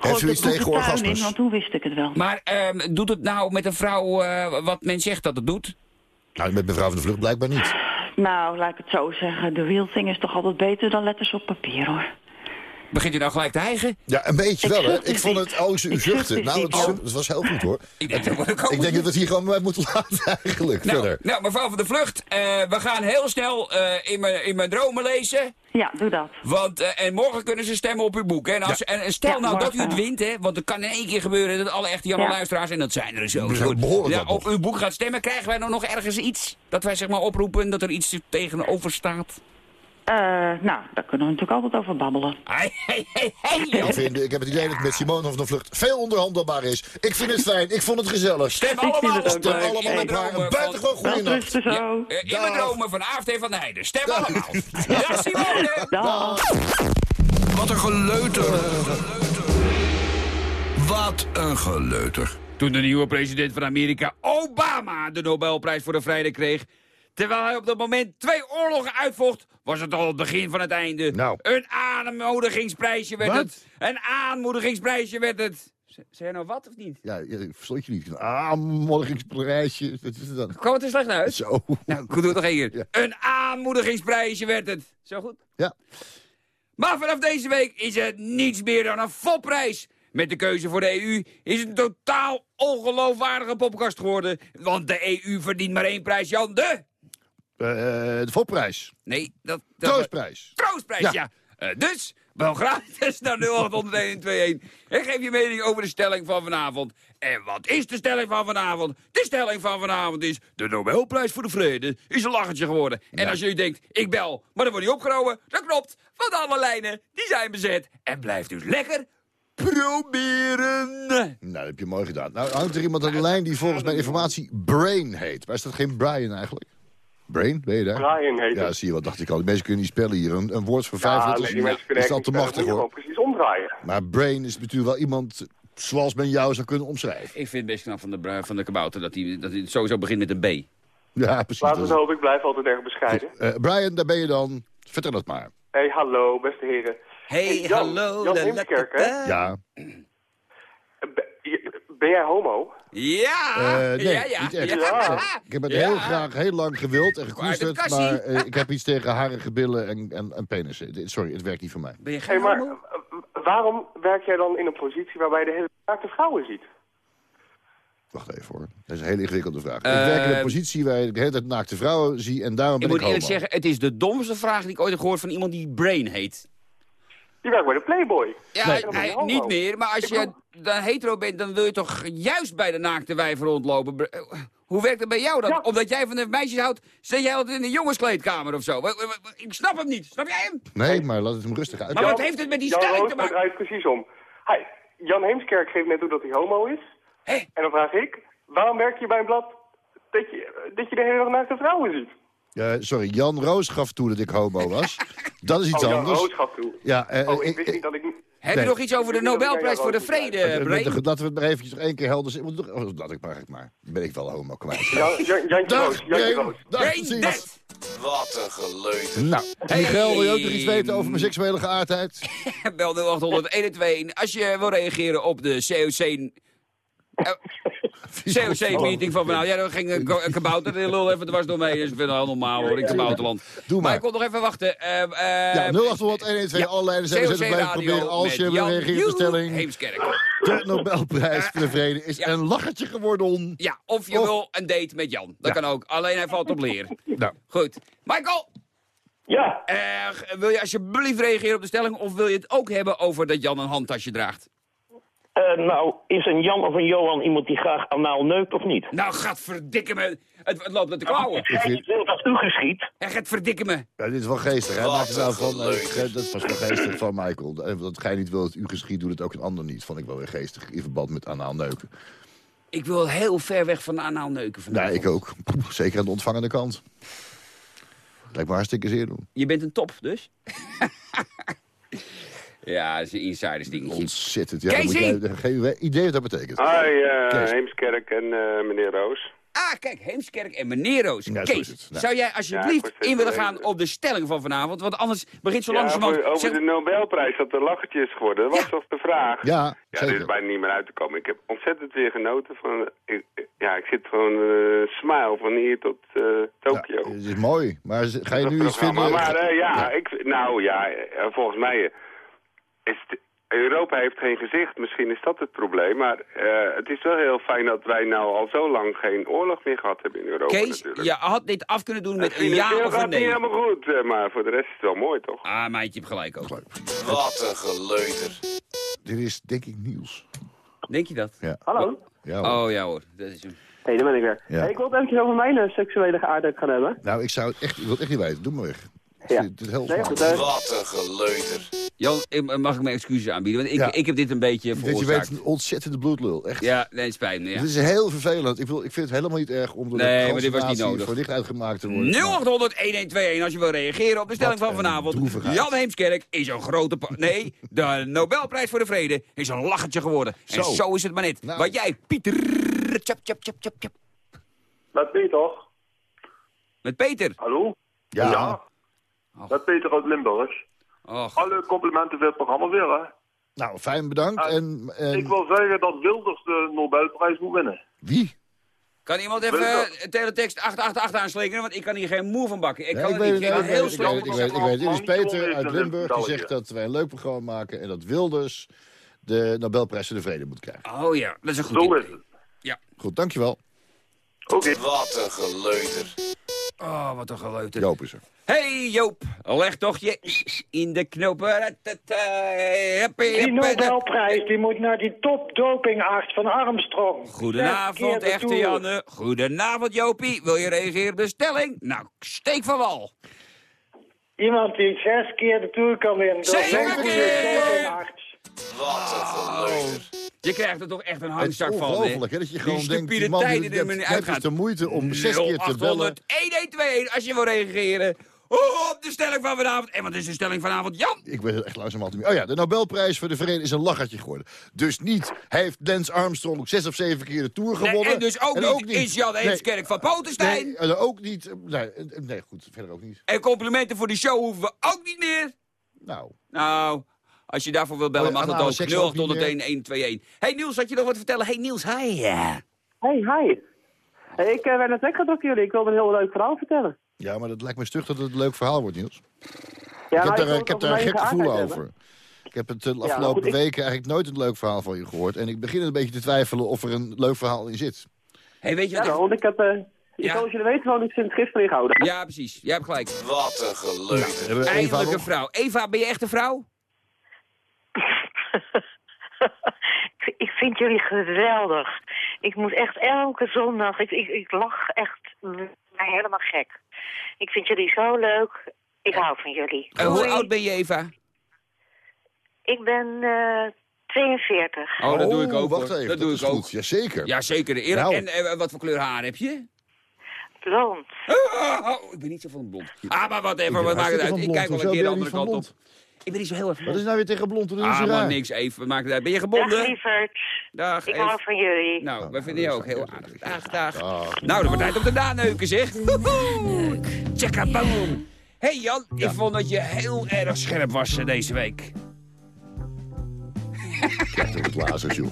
gooi ik het tegen orgasmes? in, want toen wist ik het wel. Maar ehm, doet het nou met een vrouw eh, wat men zegt dat het doet? Nou, met mevrouw van de Vlucht blijkbaar niet. Nou, laat ik het zo zeggen. De real thing is toch altijd beter dan letters op papier, hoor. Begint u nou gelijk te hijgen? Ja, een beetje Ik wel, hè. Ik vond het... Oh, ze- u Ik zucht zuchtte. dus Nou, het, Oh. was heel goed, hoor. Ik denk, dat wordt ook Ik denk dat we het hier gewoon bij moeten laten, eigenlijk. Nou, Verder. nou, mevrouw van de Vlucht, eh, we gaan heel snel eh, in, mijn, in mijn dromen lezen. Ja, doe dat. Want, eh, en morgen kunnen ze stemmen op uw boek. Hè? En, als, en, en stel Ja, nou dat u het wint, hè, want het kan in één keer gebeuren dat alle echte Janne Ja. luisteraars, en dat zijn er zo, ja, op uw boek gaat stemmen, krijgen wij dan nog ergens iets? Dat wij zeg maar oproepen dat er iets tegenover staat? Eh, nou, daar kunnen we natuurlijk altijd over babbelen. Hey, hey, hey, hey, Ik, vind, ik heb het idee dat het met Simone van de Vlucht veel onderhandelbaar is. Ik vind het fijn, ik vond het gezellig. Stem allemaal het Stem leuk. in allemaal op haar. dromen Een buitengewoon goede nacht. Eh, in mijn dromen van AFT van de Heide. Stem allemaal. Dag Simone. Dag. Wat een geleuter. Wat een geleuter. Toen de nieuwe president van Amerika, Obama, de Nobelprijs voor de Vrede kreeg... terwijl hij op dat moment twee oorlogen uitvocht... was het al het begin van het einde. Nou. Een aanmoedigingsprijsje werd Wat? het. Een aanmoedigingsprijsje werd het. Z- Zei je nou wat of niet? Ja, ja, verstond je niet. Een aanmoedigingsprijsje. Wat is het dan? Kwam het er slecht uit? Zo. Nou, goed, doe het nog één keer. Ja. Een aanmoedigingsprijsje werd het. Zo goed? Ja. Maar vanaf deze week is het niets meer dan een vopprijs. Met de keuze voor de EU is het een totaal ongeloofwaardige popkast geworden. Want de EU verdient maar één prijs, Jan. De... Eh, de vopprijs. Nee, dat... dat Troostprijs. Troostprijs, Ja. ja. Eh, dus, bel gratis naar 0800 en geef je mening over de stelling van vanavond. En wat is de stelling van vanavond? De stelling van vanavond is... de Nobelprijs voor de Vrede is een lachertje geworden. En als je denkt, ik bel, maar dan wordt niet opgenomen... dat klopt, want alle lijnen die zijn bezet. En blijf dus lekker proberen. Nou, dat heb je mooi gedaan. Nou, hangt er iemand aan de lijn die volgens mijn informatie Brain heet. Maar is dat geen Brian eigenlijk? Brain, ben je daar? Brian heet Ja, het. zie je wat, dacht ik al. Die mensen kunnen niet spellen hier. Een, een woord voor Ja, vijf nee, kunnen is al te machtig, hoor. gewoon precies omdraaien. Maar Brain is natuurlijk wel iemand zoals men jou zou kunnen omschrijven. Ik vind het best knap van de, van de kabouter dat hij, dat hij sowieso begint met een B. Ja, precies. Laten we is- hopen, ik blijf altijd erg bescheiden. Eh, Brian, daar ben je dan. Vertel het maar. hey, hallo, beste heren. Hey, Jan, hallo. Jan Heemskerk, hè? Ja. Ben, jij homo? Ja, Eh, nee, ja, ja. niet echt. ja. Ik heb het Ja. heel graag, heel lang gewild en gekoesterd. Maar eh, ik heb iets tegen harige billen en, en, en penissen. Sorry, het werkt niet voor mij. Ben je Hey, geen maar homo? eh, waarom werk jij dan in een positie waarbij je de hele naakte vrouwen ziet? Wacht even hoor. Dat is een hele ingewikkelde vraag. ik werk in een positie waar ik de hele tijd naakte vrouwen zie en daarom Ik ben moet ik homo. eerlijk zeggen, het is de domste vraag die ik ooit heb gehoord van iemand die Brain heet. Je werkt bij de Playboy. Ja, Nee, hij- niet meer, maar als Ik je dan hetero bent, dan wil je toch juist bij de naakte wijven rondlopen. Hoe werkt dat bij jou dan? Ja. Omdat jij van de meisjes houdt, zit jij altijd in een jongenskleedkamer of zo? Ik snap hem niet. Snap jij hem? Nee, maar laat het hem rustig uit. Maar wat heeft het met die Jan stelling Roos, te maken? draait precies om. Hi, Jan Heemskerk geeft net toe dat hij homo is. Hé, En dan vraag ik, waarom werk je bij een blad dat je, dat je de hele dag naakte vrouwen ziet? Eh, sorry, Jan Roos gaf toe dat ik homo was. Dat is iets oh, Jan anders. Roos gaf toe. Ja, eh, Oh, ik wist ik- niet dat ik... heb Nee. je nog iets over de Nobelprijs voor de vrede, eh? Laten we het maar eventjes nog één keer helder zijn. Oh, laat ik maar, maar. Ben ik wel homo kwijt. Jan, Jan, Jantje Roos, Jantje Brain. Roos. Dag, Brain precies. dead! Wat een geleuter. Nou, Miguel, wil je ook nog iets weten over mijn seksuele geaardheid? Bel 0800 121 als je wil reageren op de COC... eh, COC-meeting van vanavond. Ja, dan ging een, ka- een kabouter de lul even dwars door mee. Dus ik vind het heel normaal hoor, in kabouterland. Doe maar. Maar ik kon nog even wachten. Eh, eh, Ja, 0800 112, ja, alle lijnen zijn. Blijven proberen als je wil reageren op de Joe stelling. Heemskerk. De Nobelprijs voor de Vrede is een lachertje geworden. Ja, of je wil een date met Jan. Dat kan ook. Alleen hij valt op leren. Nou. Goed. Michael! Ja. Eh, wil je alsjeblieft reageren op de stelling... of wil je het ook hebben over dat Jan een handtasje draagt? Eh, nou, is een Jan of een Johan iemand die graag anaal neukt of niet? Nou, gaat verdikken me. Het, het loopt met de klauwen. Ik vind... wil dat u geschiet. Hij gaat verdikken me. Ja, dit is wel geestig. Hè? Maak nou van, eh, dat was wel geestig van Michael. Eh, Dat gij niet wil dat u geschiet, doet het ook een ander niet. Vond ik wel weer geestig. In verband met anaal neuken. Ik wil heel ver weg van de anaal neuken vandaag. Nee, ik ook. Zeker aan de ontvangende kant. Lijkt me hartstikke zeer doen. Je bent een top, dus? ja, dat is een insiders dingetje. Ontzettend. Ja, moet Casey! jij geen idee wat dat betekent. Hi, eh. Heemskerk en eh, meneer Roos. Ah, kijk, Heemskerk en meneer Roos. Ja, Kees. Nou. zou jij alsjeblieft in willen gaan op de stelling van vanavond? Want anders begint zo Ja, langzamerhand... over, over de Nobelprijs dat er lachertje is geworden. Dat was toch de vraag? Ja, Ja, dit zeker. is bijna niet meer uit te komen. Ik heb ontzettend weer genoten van... Ik, ja, ik zit gewoon eh smile van hier tot eh Tokio. Ja, het is mooi. Maar ga je nu iets vinden? Maar eh, ja, Ja. Ik, nou ja, eh, volgens mij eh, is het- Europa heeft geen gezicht. Misschien is dat het probleem. Maar eh, het is wel heel fijn dat wij nou al zo lang geen oorlog meer gehad hebben in Europa Kees, natuurlijk. je had dit af kunnen doen met een Financieel ja of gaat een het niet nee. helemaal goed, eh, maar voor de rest is het wel mooi, toch? Ah, meidje, je hebt gelijk ook. Wat een geleuter. Dit is denk ik Niels. Denk je dat? Ja. Hallo. Ja, hoor. Oh ja hoor, dat is hem. Hé, hey, daar ben ik weer. Ja. Hey, ik wil het eventjes over mijn eh, seksuele geaardheid gaan hebben. Nou, ik zou het echt, ik wil het echt niet weten. Doe maar weg. Ja. Het is heel Nee, flauw. goed, hè. Wat een geleuter. Jan, ik- mag ik mijn excuses aanbieden? Want ik, Ja. ik heb dit een beetje Dat je veroorzaakt. weet, een ontzettende bloedlul. Echt. Ja, nee, het spijt me. Ja. Het is heel vervelend. Ik, wil, ik vind het helemaal niet erg om door de Nee, maar ganse dit was niet nodig. voor licht uitgemaakt te worden. 0800 1121 als je wil reageren op de stelling Wat van vanavond. droevigheid. Jan Heemskerk is een grote... Nee, de Nobelprijs voor de Vrede is een lachertje geworden. En Zo. is het maar net. Nou. Wat jij, Pieter... Tjap, tjap, tjap, tjap, je toch? Met Peter. Hallo? Ja. Dat Peter uit Limburg. Och, Alle complimenten voor het programma weer, hè? Nou, fijn bedankt. En, en Ik wil zeggen dat Wilders de Nobelprijs moet winnen. wie? kan iemand even Wilders. uh, teletext 888 aanstekenen? Want ik kan hier geen moe van bakken. Ik Ja, kan ik het weet niet. het, Ik heel het, ik weet het, ik weet het, ik weet het. Dit is Peter uit Limburg die zegt dat wij een leuk programma maken... en dat Wilders de Nobelprijs voor de Vrede moet krijgen. Oh ja, dat is een goed Zo idee. is het. Goed, dankjewel. Oké. Wat een geleuter. Oh, wat een geleuter. Joop is er. Hey Joop, leg toch je in de knopen. Die Nobelprijs die moet naar die topdopingarts van Armstrong. Goedenavond, echte. Janne. Goedenavond, Jopie. Wil je reageren op de stelling? Nou, steek van wal. Iemand die zes keer de Tour kan winnen. Zeven keer! Wat een geleuter. Je krijgt er toch echt een is hangzak van, ongelooflijk hè, dat je gewoon die denkt... stupide man, tijden die die uitgaat. de moeite om zes keer te bellen. 1121 als je wil reageren. Op de stelling van vanavond. En wat is de stelling vanavond, Jan? Ik ben echt langzaam altijd mee. Oh ja, de Nobelprijs voor de Vrede is een lachertje geworden. Dus niet heeft Lance Armstrong zes of zeven keer de Tour Nee, gewonnen. en dus ook, niet, is Jan Nee, Eemskerk van Potenstein. Nee, en ook niet... Nee, nee, goed, verder ook niet. En complimenten voor die show hoeven we ook niet meer. Nou, Nou, als je daarvoor wil bellen, Oh ja, mag dat ook. seks ook niet 0800 1121. Hey Niels, had je nog wat te vertellen? Hey Niels, hi. Hey, hi. Hey, ik uh, werd net weggedrukt door jullie. Ik wilde een heel leuk verhaal vertellen. ja, maar dat lijkt me stug dat het een leuk verhaal wordt, Niels. Ja, ik heb nou, daar, ik heb daar een gek gevoel over. Ik heb het de maar afgelopen goed, ik- weken eigenlijk nooit een leuk verhaal van je gehoord. En ik begin een beetje te twijfelen of er een leuk verhaal in zit. Hey, weet je Ja, wat ik... want ik heb... eh Ja. Zoals jullie weten woon ik sinds gisteren in Gouden. Ja, precies. Jij hebt gelijk. Wat een Eva Eindelijk een vrouw. Eva, ben je echt een vrouw? Ik- Ik vind jullie geweldig. Ik moet echt elke zondag... Ik, ik, ik lach echt mij helemaal gek. Ik vind jullie zo leuk. Ik hou van jullie. En hoe oud ben je, Eva? Ik ben eh 42. Oh, dat doe ik ook. wacht hoor. even. Dat doe is ik ook. goed. Jazeker. Jazeker. Eerlijk. Nou. En eh, wat voor kleur haar heb je? Blond. Oh, oh, ik ben niet zo van blond. Ah, maar wat even, wat maakt het uit? Ik kijk wel een keer de andere kant op. Ik ben niet zo heel erg van Wat is nou weer tegen blond? Is Ah, raar? niks even. Maakt het uit? Ben je Dag gebonden? lieverd. Dag, Ik hou van jullie. Nou, wij vinden je ook heel aardig. Dag, dag. Nou, dat wordt tijd om te naneuken, zeg. Woehoe. Tjekkaboom. hey Jan, ik vond dat je heel erg scherp was eh, deze week. kijk toch het lazers, joh.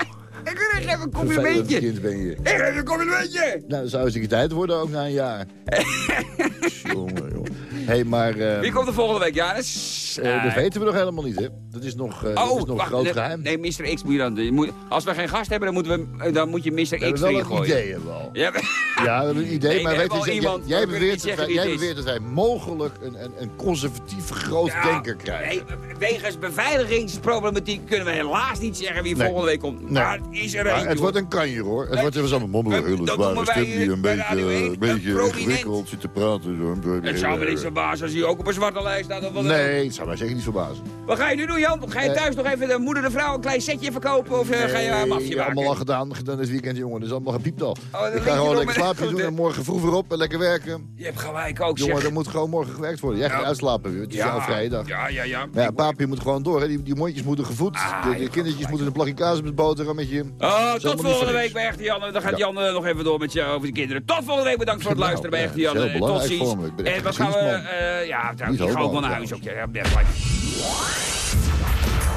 Ik wil even een complimentje. kind ben je. Ik een complimentje. Nou, dan zou eens een keer tijd worden ook na een jaar. jongen, joh. Hey, maar... eh, Wie komt er volgende week, Janus? eh, dat weten we nog helemaal niet, hè? Dat is nog, dat is nog een wacht, groot nee, geheim. Nee, Mr. X moet je dan... je moet- als we geen gast hebben, dan, moeten we, eh, dan moet je Mr. we X wel erin een gooien. idee, hebben we al. Ja, we- Ja, we hebben een idee, Nee, maar we weet je, iemand, jij, we beweert dat wij, jij beweert dat wij mogelijk een, een, een conservatieve groot Ja, denker krijgen. Nee, wegens beveiligingsproblematiek kunnen we helaas niet zeggen wie volgende week komt. Maar het is er eentje. het wordt een kanjer, hoor. Het wordt even zo mommelen. Hele dat zware stem die een beetje, een een ingewikkeld zit te praten. Het zou niet verbazen als hij ook op een zwarte lijst staat. Of wat. Nee, het zou mij zeker niet verbazen. Wat ga je nu doen, Jan? Ga je Eh, thuis nog even de moeder de vrouw een klein setje verkopen? Of eh, ga je een mafje maken? allemaal al gedaan, gedaan dit weekend, jongen. Dat is allemaal gepiept al. Oh, dat ik ga je gewoon lekker slaapje doen en morgen vroeg weer op en lekker werken. Je hebt gelijk ook, Jongen, er moet gewoon morgen gewerkt worden. Jij gaat uitslapen weer. Het is Ja, jouw vrije dag. Ja, ja, ja. Maar ja, papi moet gewoon door. Hè. Die, die mondjes moeten gevoed. de, de kindertjes moeten een plakje kaas met boterhammetje. Oh, Dat is allemaal tot volgende week bij Echte Jan. Dan gaat Ja. Jan nog even door met je over de kinderen. Tot volgende week. Bedankt voor het Nou, luisteren bij Echte dat Jan. Tot ziens. En wat gaan we... eh, ja, ik ga ook wel naar huis ook. Ja, ja, ja, gelijk.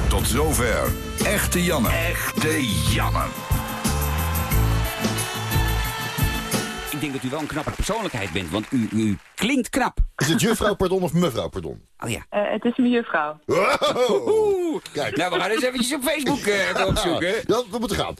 Tot zover. Echte Janne. Echte Janne. Ik denk dat u wel een knappe persoonlijkheid bent, want u, u klinkt knap. Is het juffrouw pardon of mevrouw pardon? Oh ja. Eh, het is mijn juffrouw. Wow. Kijk. Nou, we gaan eens eventjes op Facebook eh, even opzoeken. Ja, we moeten gaan.